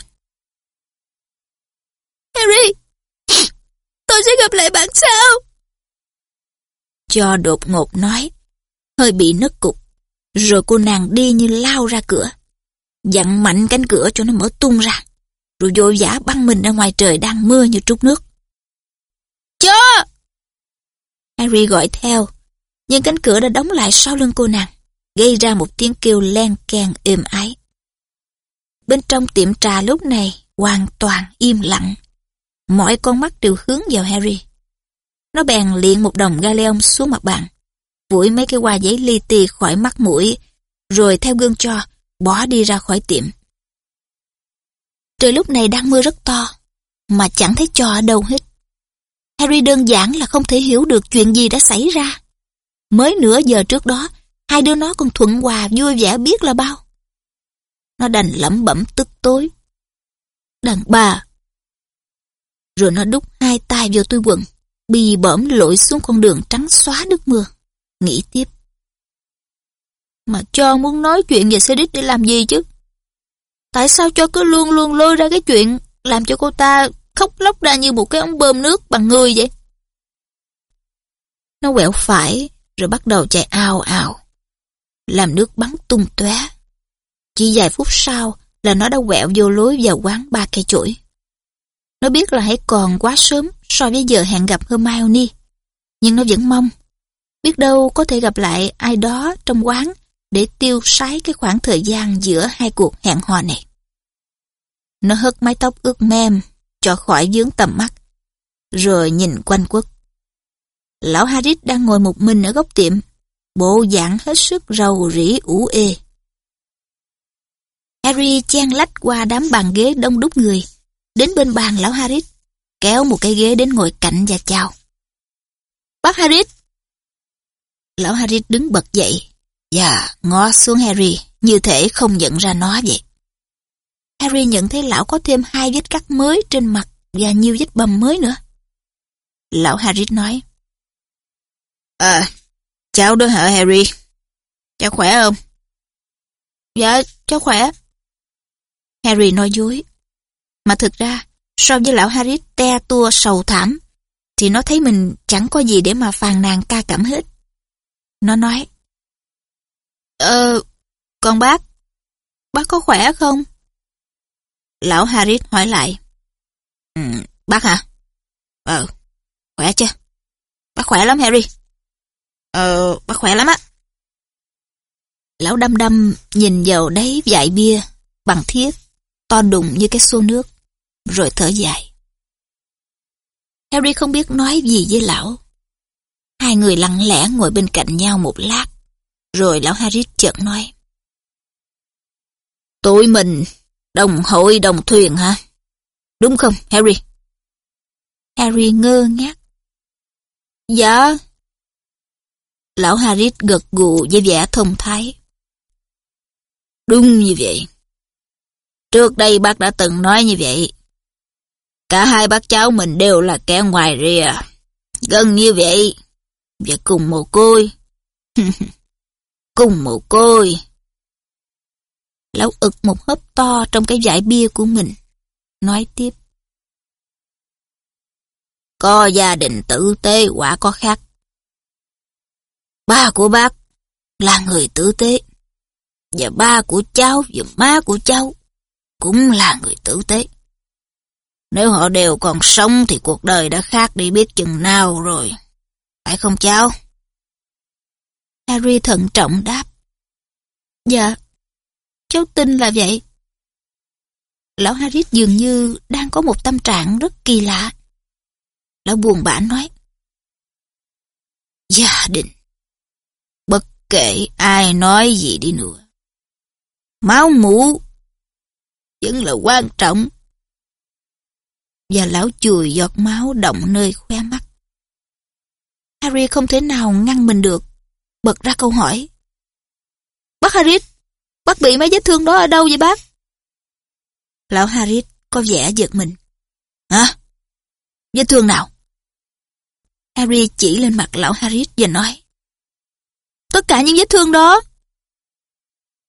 Harry! Tôi sẽ gặp lại bạn sao? Cho đột ngột nói, hơi bị nứt cục. Rồi cô nàng đi như lao ra cửa. Dặn mạnh cánh cửa cho nó mở tung ra. Rồi vội vã băng mình ra ngoài trời đang mưa như trút nước. Cho! Harry gọi theo, nhưng cánh cửa đã đóng lại sau lưng cô nàng, gây ra một tiếng kêu len keng êm ái. Bên trong tiệm trà lúc này hoàn toàn im lặng. Mọi con mắt đều hướng vào Harry. Nó bèn liền một đồng galeon xuống mặt bàn, vũi mấy cái hoa giấy li ti khỏi mắt mũi, rồi theo gương cho, bỏ đi ra khỏi tiệm. Trời lúc này đang mưa rất to, mà chẳng thấy cho ở đâu hết. Harry đơn giản là không thể hiểu được chuyện gì đã xảy ra. Mới nửa giờ trước đó, hai đứa nó còn thuận hòa vui vẻ biết là bao. Nó đành lẩm bẩm tức tối. Đàn bà. Rồi nó đút hai tay vô túi quần, bì bõm lội xuống con đường trắng xóa nước mưa. Nghĩ tiếp. Mà cho muốn nói chuyện về xe đít để làm gì chứ? Tại sao cho cứ luôn luôn lôi ra cái chuyện làm cho cô ta khóc lóc ra như một cái ống bơm nước bằng người vậy? Nó quẹo phải rồi bắt đầu chạy ào ào. Làm nước bắn tung tóe. Chỉ vài phút sau là nó đã quẹo vô lối vào quán ba cây chuỗi. Nó biết là hãy còn quá sớm so với giờ hẹn gặp Hermione. Nhưng nó vẫn mong. Biết đâu có thể gặp lại ai đó trong quán để tiêu sái cái khoảng thời gian giữa hai cuộc hẹn hò này. Nó hất mái tóc ướt mem cho khỏi dướng tầm mắt, rồi nhìn quanh quất. Lão Harris đang ngồi một mình ở góc tiệm, bộ dạng hết sức rầu rĩ ủ ê. Harry chen lách qua đám bàn ghế đông đúc người, đến bên bàn lão Harris, kéo một cái ghế đến ngồi cạnh và chào. Bác Harris! Lão Harris đứng bật dậy, và ngó xuống Harry, như thể không nhận ra nó vậy. Harry nhận thấy lão có thêm hai vết cắt mới trên mặt và nhiều vết bầm mới nữa. Lão Harris nói, À, cháu đó hả Harry? Cháu khỏe không? Dạ, cháu khỏe. Harry nói dối. Mà thực ra, so với lão Harry te tua sầu thảm, thì nó thấy mình chẳng có gì để mà phàn nàn ca cảm hết. Nó nói, Ờ, con bác, bác có khỏe không? Lão Harris hỏi lại. Ừ, bác hả? Ờ, khỏe chưa? Bác khỏe lắm Harry. Ờ, bác khỏe lắm á. Lão đăm đăm nhìn vào đấy dại bia bằng thiết, to đùng như cái xô nước, rồi thở dài. Harry không biết nói gì với lão. Hai người lặng lẽ ngồi bên cạnh nhau một lát, rồi lão Harry chợt nói. Tụi mình đồng hội đồng thuyền hả? Đúng không, Harry? Harry ngơ ngác. Dạ. Lão Harris gật gù với vẻ thông thái. Đúng như vậy. Trước đây bác đã từng nói như vậy. Cả hai bác cháu mình đều là kẻ ngoài rìa. Gần như vậy. Và cùng mồ côi. cùng mồ côi. Lão ực một hớp to trong cái giải bia của mình. Nói tiếp. Có gia đình tử tế, quả có khác. Ba của bác là người tử tế. Và ba của cháu và má của cháu cũng là người tử tế. Nếu họ đều còn sống thì cuộc đời đã khác đi biết chừng nào rồi. Phải không cháu? Harry thận trọng đáp. Dạ, cháu tin là vậy. Lão Harris dường như đang có một tâm trạng rất kỳ lạ. Lão buồn bã nói. Gia đình kệ ai nói gì đi nữa. Máu mũ vẫn là quan trọng. Và lão chùi giọt máu động nơi khóe mắt. Harry không thể nào ngăn mình được, bật ra câu hỏi. Bác Harris, bác bị mấy vết thương đó ở đâu vậy bác? Lão Harris có vẻ giật mình. Hả? Vết thương nào? Harry chỉ lên mặt lão Harris và nói. Tất cả những vết thương đó.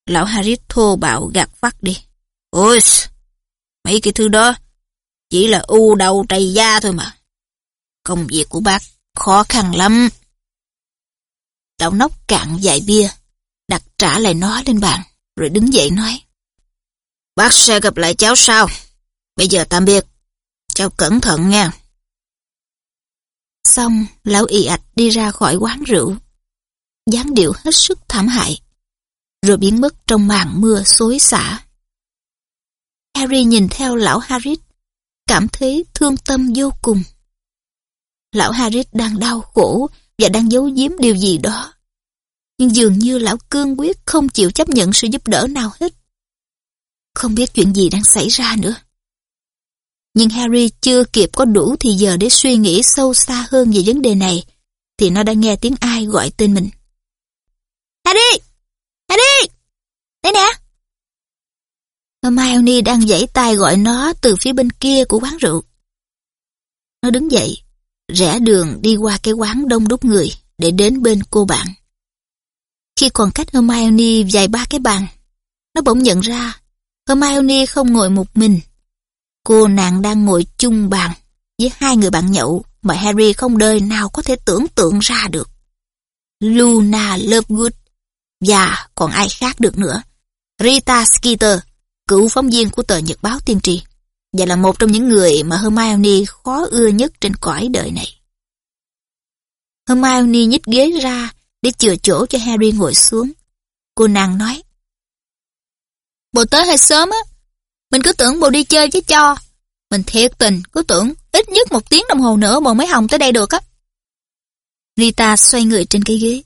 Lão Harris thô bạo gạt vắt đi. Ôi, mấy cái thứ đó chỉ là u đầu trầy da thôi mà. Công việc của bác khó khăn lắm. Lão nóc cạn vài bia, đặt trả lại nó lên bàn, rồi đứng dậy nói. Bác sẽ gặp lại cháu sau. Bây giờ tạm biệt. Cháu cẩn thận nha. Xong, lão y ạch đi ra khỏi quán rượu dáng điệu hết sức thảm hại. Rồi biến mất trong màn mưa xối xả. Harry nhìn theo lão Harris, cảm thấy thương tâm vô cùng. Lão Harris đang đau khổ và đang giấu giếm điều gì đó. Nhưng dường như lão cương quyết không chịu chấp nhận sự giúp đỡ nào hết. Không biết chuyện gì đang xảy ra nữa. Nhưng Harry chưa kịp có đủ thì giờ để suy nghĩ sâu xa hơn về vấn đề này, thì nó đã nghe tiếng ai gọi tên mình. Harry! Harry! Đây nè! Hermione đang giãy tay gọi nó từ phía bên kia của quán rượu. Nó đứng dậy, rẽ đường đi qua cái quán đông đúc người để đến bên cô bạn. Khi còn cách Hermione vài ba cái bàn, nó bỗng nhận ra Hermione không ngồi một mình. Cô nàng đang ngồi chung bàn với hai người bạn nhậu mà Harry không đời nào có thể tưởng tượng ra được. Luna Lovegood và còn ai khác được nữa. Rita Skeeter, cựu phóng viên của tờ Nhật báo Tiên tri. Và là một trong những người mà Hermione khó ưa nhất trên cõi đời này. Hermione nhích ghế ra để chừa chỗ cho Harry ngồi xuống. Cô nàng nói. Bộ tới hơi sớm á. Mình cứ tưởng bộ đi chơi chứ cho. Mình thiệt tình cứ tưởng ít nhất một tiếng đồng hồ nữa bộ mới hồng tới đây được á. Rita xoay người trên cái ghế.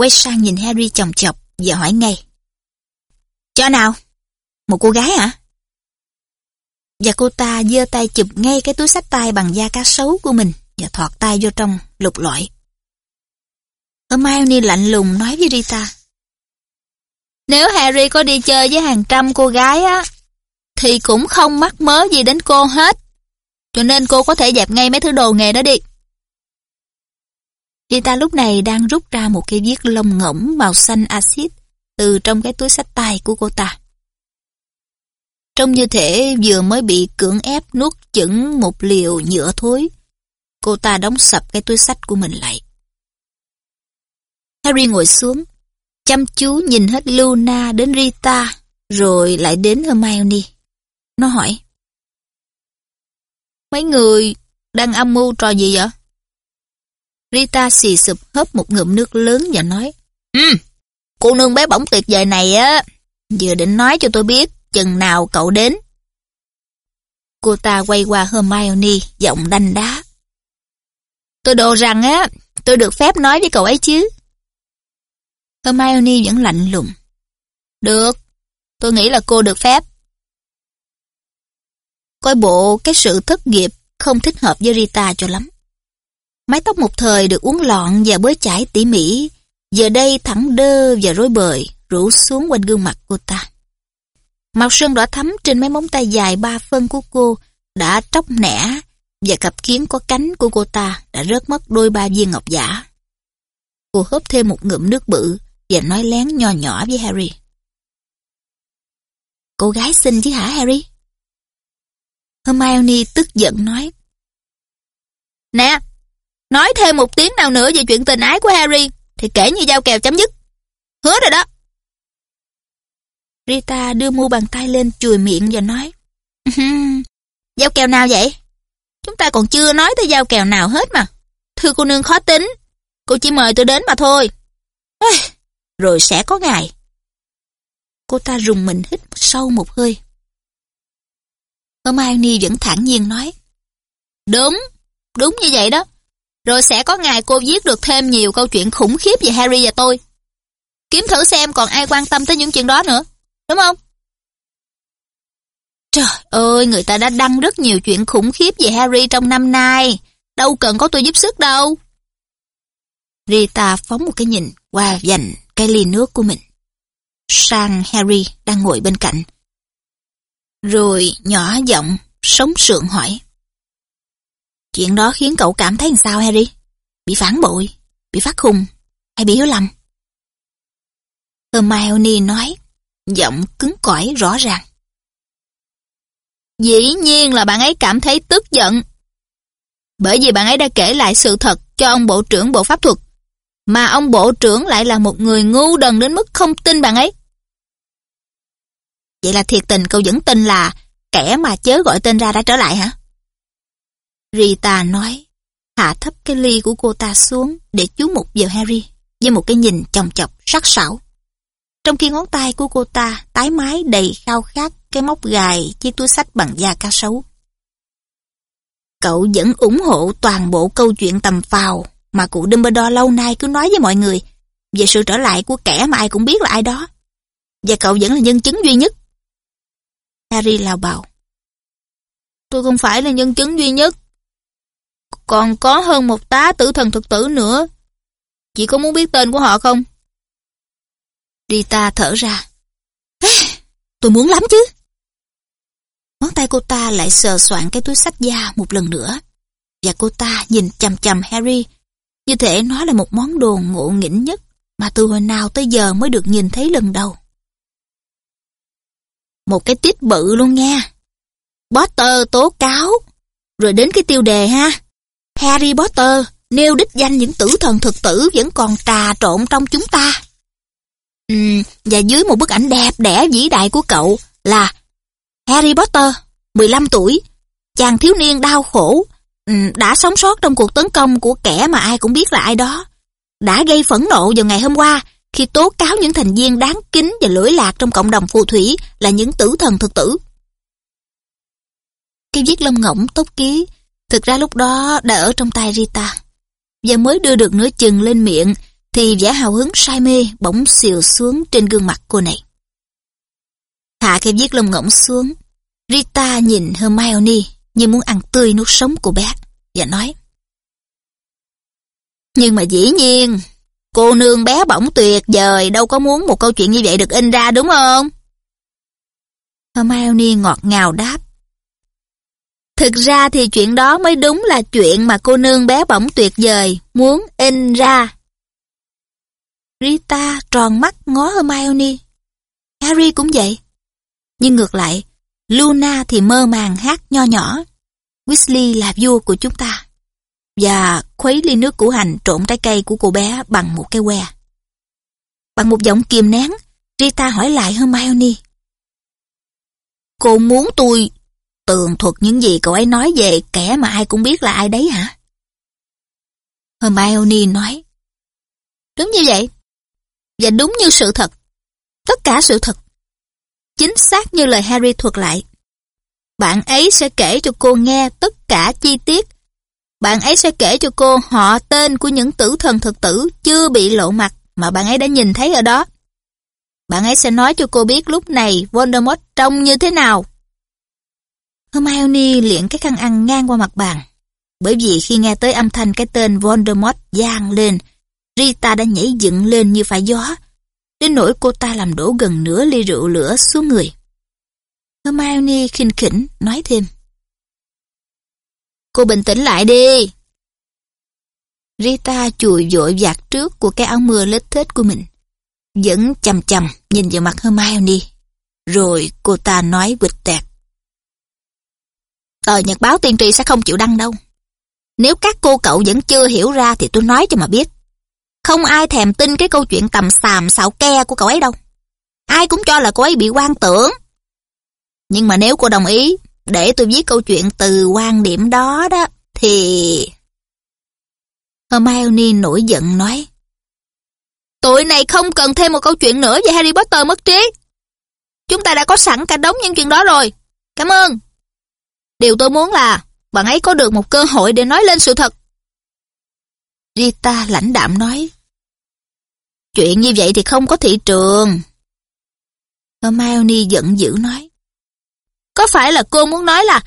Quay sang nhìn Harry chồng chọc và hỏi ngay. Cho nào? Một cô gái hả? Và cô ta giơ tay chụp ngay cái túi sách tay bằng da cá sấu của mình và thọt tay vô trong, lục lọi. Hermione lạnh lùng nói với Rita. Nếu Harry có đi chơi với hàng trăm cô gái á, thì cũng không mắc mớ gì đến cô hết. Cho nên cô có thể dẹp ngay mấy thứ đồ nghề đó đi. Rita lúc này đang rút ra một cái viết lông ngỗng màu xanh axit từ trong cái túi sách tay của cô ta. Trông như thể vừa mới bị cưỡng ép nuốt chửng một liều nhựa thối. Cô ta đóng sập cái túi sách của mình lại. Harry ngồi xuống, chăm chú nhìn hết Luna đến Rita, rồi lại đến Hermione. Nó hỏi. Mấy người đang âm mưu trò gì vậy? Rita xì sụp hớp một ngụm nước lớn và nói. Ừ, cô nương bé bỏng tuyệt vời này á, vừa định nói cho tôi biết chừng nào cậu đến. Cô ta quay qua Hermione, giọng đanh đá. Tôi đồ rằng á, tôi được phép nói với cậu ấy chứ. Hermione vẫn lạnh lùng. Được, tôi nghĩ là cô được phép. Coi bộ cái sự thất nghiệp không thích hợp với Rita cho lắm. Mái tóc một thời được uốn lọn và bới chải tỉ mỉ, giờ đây thẳng đơ và rối bời, rủ xuống quanh gương mặt cô ta. Màu sơn đỏ thắm trên mấy móng tay dài ba phân của cô đã tróc nẻ và cặp kiến có cánh của cô ta đã rớt mất đôi ba viên ngọc giả. Cô hớp thêm một ngụm nước bự và nói lén nho nhỏ với Harry. Cô gái xinh chứ hả Harry? Hermione tức giận nói. Nè, nói thêm một tiếng nào nữa về chuyện tình ái của Harry thì kể như giao kèo chấm dứt. Hứa rồi đó. Rita đưa mu bàn tay lên chùi miệng và nói. giao kèo nào vậy? Chúng ta còn chưa nói tới giao kèo nào hết mà. Thưa cô nương khó tính. Cô chỉ mời tôi đến mà thôi. Rồi sẽ có ngày. Cô ta rùng mình hít sâu một hơi. Hermione vẫn thản nhiên nói. Đúng, đúng như vậy đó. Rồi sẽ có ngày cô viết được thêm nhiều câu chuyện khủng khiếp về Harry và tôi. Kiếm thử xem còn ai quan tâm tới những chuyện đó nữa. Đúng không? Trời ơi, người ta đã đăng rất nhiều chuyện khủng khiếp về Harry trong năm nay. Đâu cần có tôi giúp sức đâu. Rita phóng một cái nhìn qua dành cái ly nước của mình. Sang Harry đang ngồi bên cạnh. Rồi nhỏ giọng, sống sượng hỏi. Chuyện đó khiến cậu cảm thấy sao Harry? Bị phản bội, bị phát khùng, hay bị hiểu lầm? Hermione nói, giọng cứng cỏi rõ ràng. Dĩ nhiên là bạn ấy cảm thấy tức giận. Bởi vì bạn ấy đã kể lại sự thật cho ông bộ trưởng bộ pháp thuật, mà ông bộ trưởng lại là một người ngu đần đến mức không tin bạn ấy. Vậy là thiệt tình cậu vẫn tin là kẻ mà chớ gọi tên ra đã trở lại hả? Rita nói, hạ thấp cái ly của cô ta xuống để chú mục vào Harry với một cái nhìn chồng chọc sắc sảo. Trong khi ngón tay của cô ta tái mái đầy khao khát cái móc gài chiếc túi sách bằng da cá sấu. Cậu vẫn ủng hộ toàn bộ câu chuyện tầm phào mà cụ Dumbledore lâu nay cứ nói với mọi người về sự trở lại của kẻ mà ai cũng biết là ai đó. Và cậu vẫn là nhân chứng duy nhất. Harry lao bào. Tôi không phải là nhân chứng duy nhất. Còn có hơn một tá tử thần thực tử nữa. Chị có muốn biết tên của họ không? Rita thở ra. Tôi muốn lắm chứ. Ngón tay cô ta lại sờ soạn cái túi sách da một lần nữa. Và cô ta nhìn chầm chầm Harry, như thể nó là một món đồ ngộ nghĩnh nhất mà từ hồi nào tới giờ mới được nhìn thấy lần đầu. Một cái tít bự luôn nha. Potter tố cáo. Rồi đến cái tiêu đề ha. Harry Potter nêu đích danh những tử thần thực tử vẫn còn trà trộn trong chúng ta. Ừ, và dưới một bức ảnh đẹp đẽ vĩ đại của cậu là Harry Potter, 15 tuổi, chàng thiếu niên đau khổ, ừ, đã sống sót trong cuộc tấn công của kẻ mà ai cũng biết là ai đó, đã gây phẫn nộ vào ngày hôm qua khi tố cáo những thành viên đáng kính và lưỡi lạc trong cộng đồng phù thủy là những tử thần thực tử. Khi viết lông ngỗng tốc ký, thực ra lúc đó đã ở trong tay Rita, và mới đưa được nửa chừng lên miệng thì vẻ hào hứng say mê bỗng xìu xuống trên gương mặt cô này. Hạ cái viết lông ngỗng xuống, Rita nhìn Hermione như muốn ăn tươi nuốt sống của bé và nói Nhưng mà dĩ nhiên, cô nương bé bỏng tuyệt vời đâu có muốn một câu chuyện như vậy được in ra đúng không? Hermione ngọt ngào đáp Thực ra thì chuyện đó mới đúng là chuyện mà cô nương bé bỏng tuyệt vời muốn in ra. Rita tròn mắt ngó Hermione. Harry cũng vậy. Nhưng ngược lại, Luna thì mơ màng hát nho nhỏ. Weasley là vua của chúng ta. Và khuấy ly nước củ hành trộn trái cây của cô bé bằng một cái que. Bằng một giọng kiềm nén, Rita hỏi lại Hermione. Cô muốn tôi tường thuật những gì cậu ấy nói về kẻ mà ai cũng biết là ai đấy hả? Hermione nói. Đúng như vậy. Và đúng như sự thật. Tất cả sự thật. Chính xác như lời Harry thuật lại. Bạn ấy sẽ kể cho cô nghe tất cả chi tiết. Bạn ấy sẽ kể cho cô họ tên của những tử thần thực tử chưa bị lộ mặt mà bạn ấy đã nhìn thấy ở đó. Bạn ấy sẽ nói cho cô biết lúc này Voldemort trông như thế nào. Hermione liễn cái khăn ăn ngang qua mặt bàn. Bởi vì khi nghe tới âm thanh cái tên Voldemort giang lên, Rita đã nhảy dựng lên như phải gió, đến nỗi cô ta làm đổ gần nửa ly rượu lửa xuống người. Hermione khinh khỉnh nói thêm. Cô bình tĩnh lại đi. Rita chùi vội vạt trước của cái áo mưa lết thết của mình. Vẫn chầm chầm nhìn vào mặt Hermione. Rồi cô ta nói bịch tẹt. Tờ nhật báo tiên tri sẽ không chịu đăng đâu. Nếu các cô cậu vẫn chưa hiểu ra thì tôi nói cho mà biết. Không ai thèm tin cái câu chuyện tầm xàm xạo ke của cậu ấy đâu. Ai cũng cho là cô ấy bị quan tưởng. Nhưng mà nếu cô đồng ý để tôi viết câu chuyện từ quan điểm đó đó, thì... Hermione nổi giận nói. Tụi này không cần thêm một câu chuyện nữa về Harry Potter mất trí. Chúng ta đã có sẵn cả đống những chuyện đó rồi. Cảm ơn. Điều tôi muốn là bạn ấy có được một cơ hội để nói lên sự thật. Rita lãnh đạm nói. Chuyện như vậy thì không có thị trường. Hermione giận dữ nói. Có phải là cô muốn nói là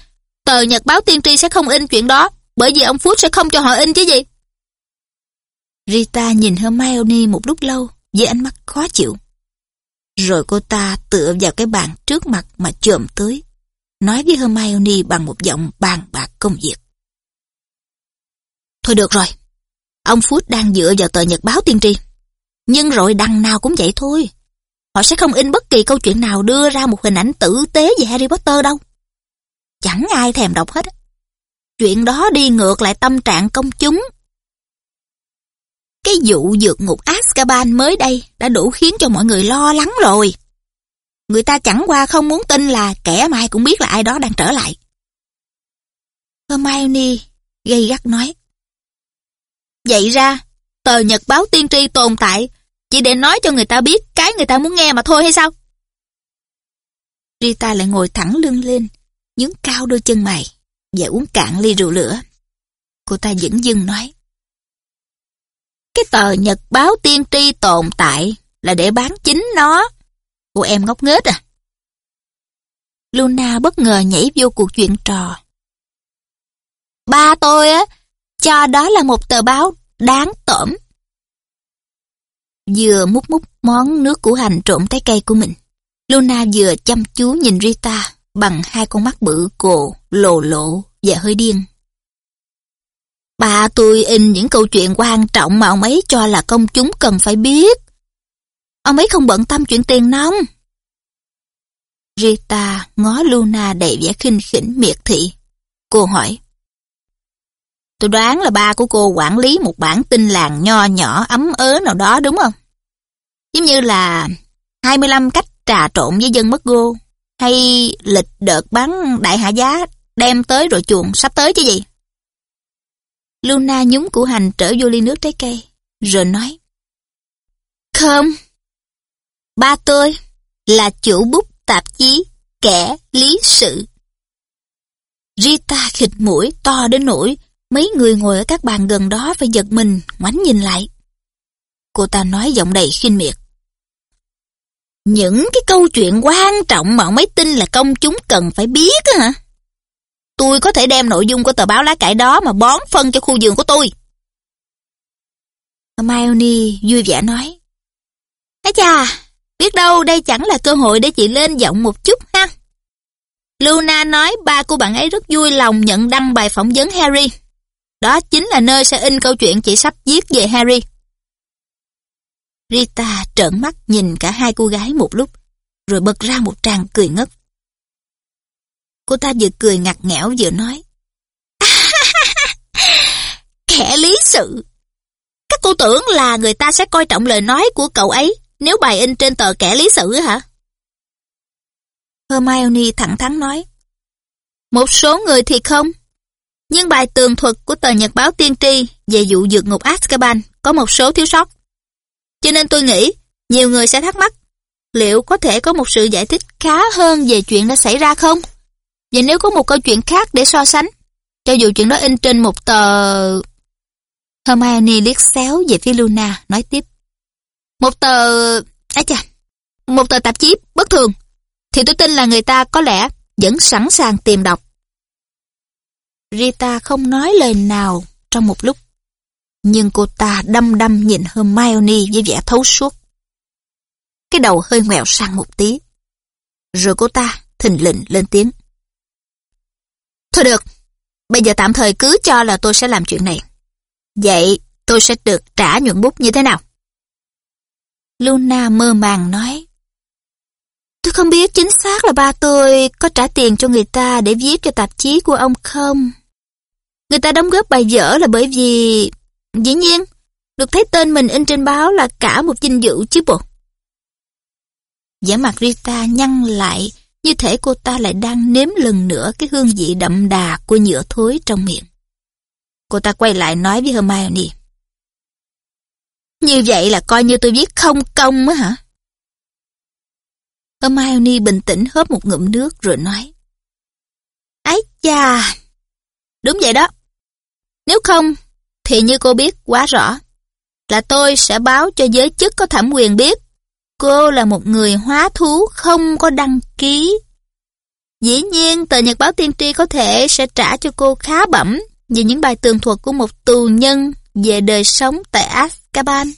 tờ nhật báo tiên tri sẽ không in chuyện đó bởi vì ông Phút sẽ không cho họ in chứ gì? Rita nhìn Hermione một lúc lâu với ánh mắt khó chịu. Rồi cô ta tựa vào cái bàn trước mặt mà chồm tới, nói với Hermione bằng một giọng bàn bạc công việc. Thôi được rồi, ông Phút đang dựa vào tờ nhật báo tiên tri. Nhưng rồi đằng nào cũng vậy thôi. Họ sẽ không in bất kỳ câu chuyện nào đưa ra một hình ảnh tử tế về Harry Potter đâu. Chẳng ai thèm đọc hết. Chuyện đó đi ngược lại tâm trạng công chúng. Cái vụ dược ngục Azkaban mới đây đã đủ khiến cho mọi người lo lắng rồi. Người ta chẳng qua không muốn tin là kẻ mai cũng biết là ai đó đang trở lại. Hermione gây gắt nói. Vậy ra, tờ nhật báo tiên tri tồn tại chỉ để nói cho người ta biết cái người ta muốn nghe mà thôi hay sao? Rita lại ngồi thẳng lưng lên, nhướng cao đôi chân mày và uống cạn ly rượu lửa. Cô ta dững dưng nói. Cái tờ nhật báo tiên tri tồn tại là để bán chính nó. Cô em ngốc nghếch à? Luna bất ngờ nhảy vô cuộc chuyện trò. Ba tôi á, cho đó là một tờ báo đáng tởm. vừa múc múc món nước củ hành trộn trái cây của mình. Luna vừa chăm chú nhìn Rita bằng hai con mắt bự cồ, lồ lộ và hơi điên. Ba tôi in những câu chuyện quan trọng mà ông ấy cho là công chúng cần phải biết. Ông ấy không bận tâm chuyện tiền nong. Rita ngó Luna đầy vẻ khinh khỉnh miệt thị. Cô hỏi. Tôi đoán là ba của cô quản lý một bản tin làng nho nhỏ ấm ớ nào đó đúng không? Giống như là 25 cách trà trộn với dân mất gô, hay lịch đợt bán đại hạ giá đem tới rồi chuồng sắp tới chứ gì? Luna nhúng củ hành trở vô ly nước trái cây, rồi nói. Không, ba tôi là chủ bút tạp chí kẻ lý sự. Rita khịt mũi to đến nỗi mấy người ngồi ở các bàn gần đó phải giật mình, ngoảnh nhìn lại. Cô ta nói giọng đầy khinh miệt. Những cái câu chuyện quan trọng mà ông ấy tin là công chúng cần phải biết hả? Tôi có thể đem nội dung của tờ báo lá cải đó mà bón phân cho khu vườn của tôi. Hermione vui vẻ nói. Ây chà, biết đâu đây chẳng là cơ hội để chị lên giọng một chút ha. Luna nói ba của bạn ấy rất vui lòng nhận đăng bài phỏng vấn Harry. Đó chính là nơi sẽ in câu chuyện chị sắp viết về Harry. Rita trợn mắt nhìn cả hai cô gái một lúc, rồi bật ra một tràng cười ngất. Cô ta vừa cười ngặt nghẽo vừa nói. À, kẻ lý sự. Các cô tưởng là người ta sẽ coi trọng lời nói của cậu ấy nếu bài in trên tờ kẻ lý sự hả? Hermione thẳng thắn nói. Một số người thì không. Nhưng bài tường thuật của tờ nhật báo tiên tri về vụ dược ngục Azkaban có một số thiếu sót. Cho nên tôi nghĩ nhiều người sẽ thắc mắc liệu có thể có một sự giải thích khá hơn về chuyện đã xảy ra không? Và nếu có một câu chuyện khác để so sánh, cho dù chuyện đó in trên một tờ... Hermione liếc xéo về phía Luna, nói tiếp. Một tờ... Á chà, một tờ tạp chí bất thường, thì tôi tin là người ta có lẽ vẫn sẵn sàng tìm đọc. Rita không nói lời nào trong một lúc, nhưng cô ta đăm đăm nhìn Hermione với vẻ thấu suốt. Cái đầu hơi ngoẹo sang một tí. Rồi cô ta thình lình lên tiếng. Thôi được, bây giờ tạm thời cứ cho là tôi sẽ làm chuyện này. Vậy tôi sẽ được trả nhuận bút như thế nào? Luna mơ màng nói. Tôi không biết chính xác là ba tôi có trả tiền cho người ta để viết cho tạp chí của ông không. Người ta đóng góp bài vở là bởi vì... Dĩ nhiên, được thấy tên mình in trên báo là cả một dinh dự chứ bộ. Giả mặt Rita nhăn lại như thể cô ta lại đang nếm lần nữa cái hương vị đậm đà của nhựa thối trong miệng. Cô ta quay lại nói với Hermione. Như vậy là coi như tôi viết không công á hả? Hermione bình tĩnh hớp một ngụm nước rồi nói. Ái chà, Đúng vậy đó. Nếu không, thì như cô biết quá rõ, là tôi sẽ báo cho giới chức có thẩm quyền biết Cô là một người hóa thú không có đăng ký. Dĩ nhiên, tờ Nhật báo tiên tri có thể sẽ trả cho cô khá bẩm về những bài tường thuật của một tù nhân về đời sống tại Azkaban.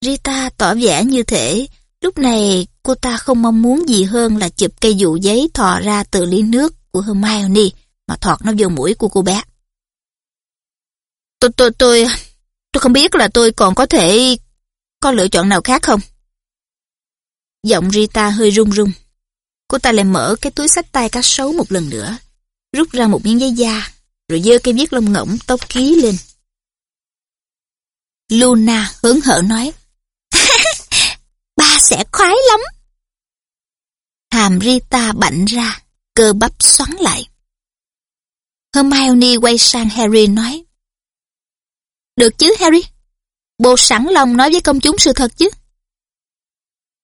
Rita tỏ vẻ như thể lúc này cô ta không mong muốn gì hơn là chụp cây dụ giấy thò ra từ ly nước của Hermione mà thọt nó vô mũi của cô bé. Tôi, tôi, tôi, tôi không biết là tôi còn có thể có lựa chọn nào khác không? Giọng Rita hơi run run. Cô ta lại mở cái túi sách tay cá sấu một lần nữa, rút ra một miếng giấy da, rồi dơ cây viết lông ngỗng tóc ký lên. Luna hớn hở nói, Ba sẽ khoái lắm. Hàm Rita bạnh ra, cơ bắp xoắn lại. Hermione quay sang Harry nói, Được chứ Harry? Bồ sẵn lòng nói với công chúng sự thật chứ.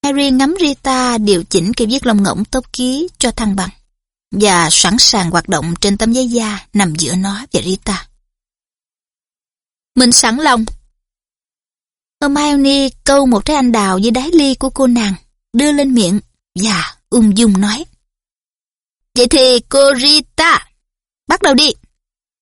Harry ngắm Rita điều chỉnh cây viết lông ngỗng tốc ký cho thăng bằng và sẵn sàng hoạt động trên tấm giấy da nằm giữa nó và Rita. Mình sẵn lòng. Hermione câu một trái anh đào dưới đáy ly của cô nàng, đưa lên miệng và ung dung nói. Vậy thì cô Rita, bắt đầu đi.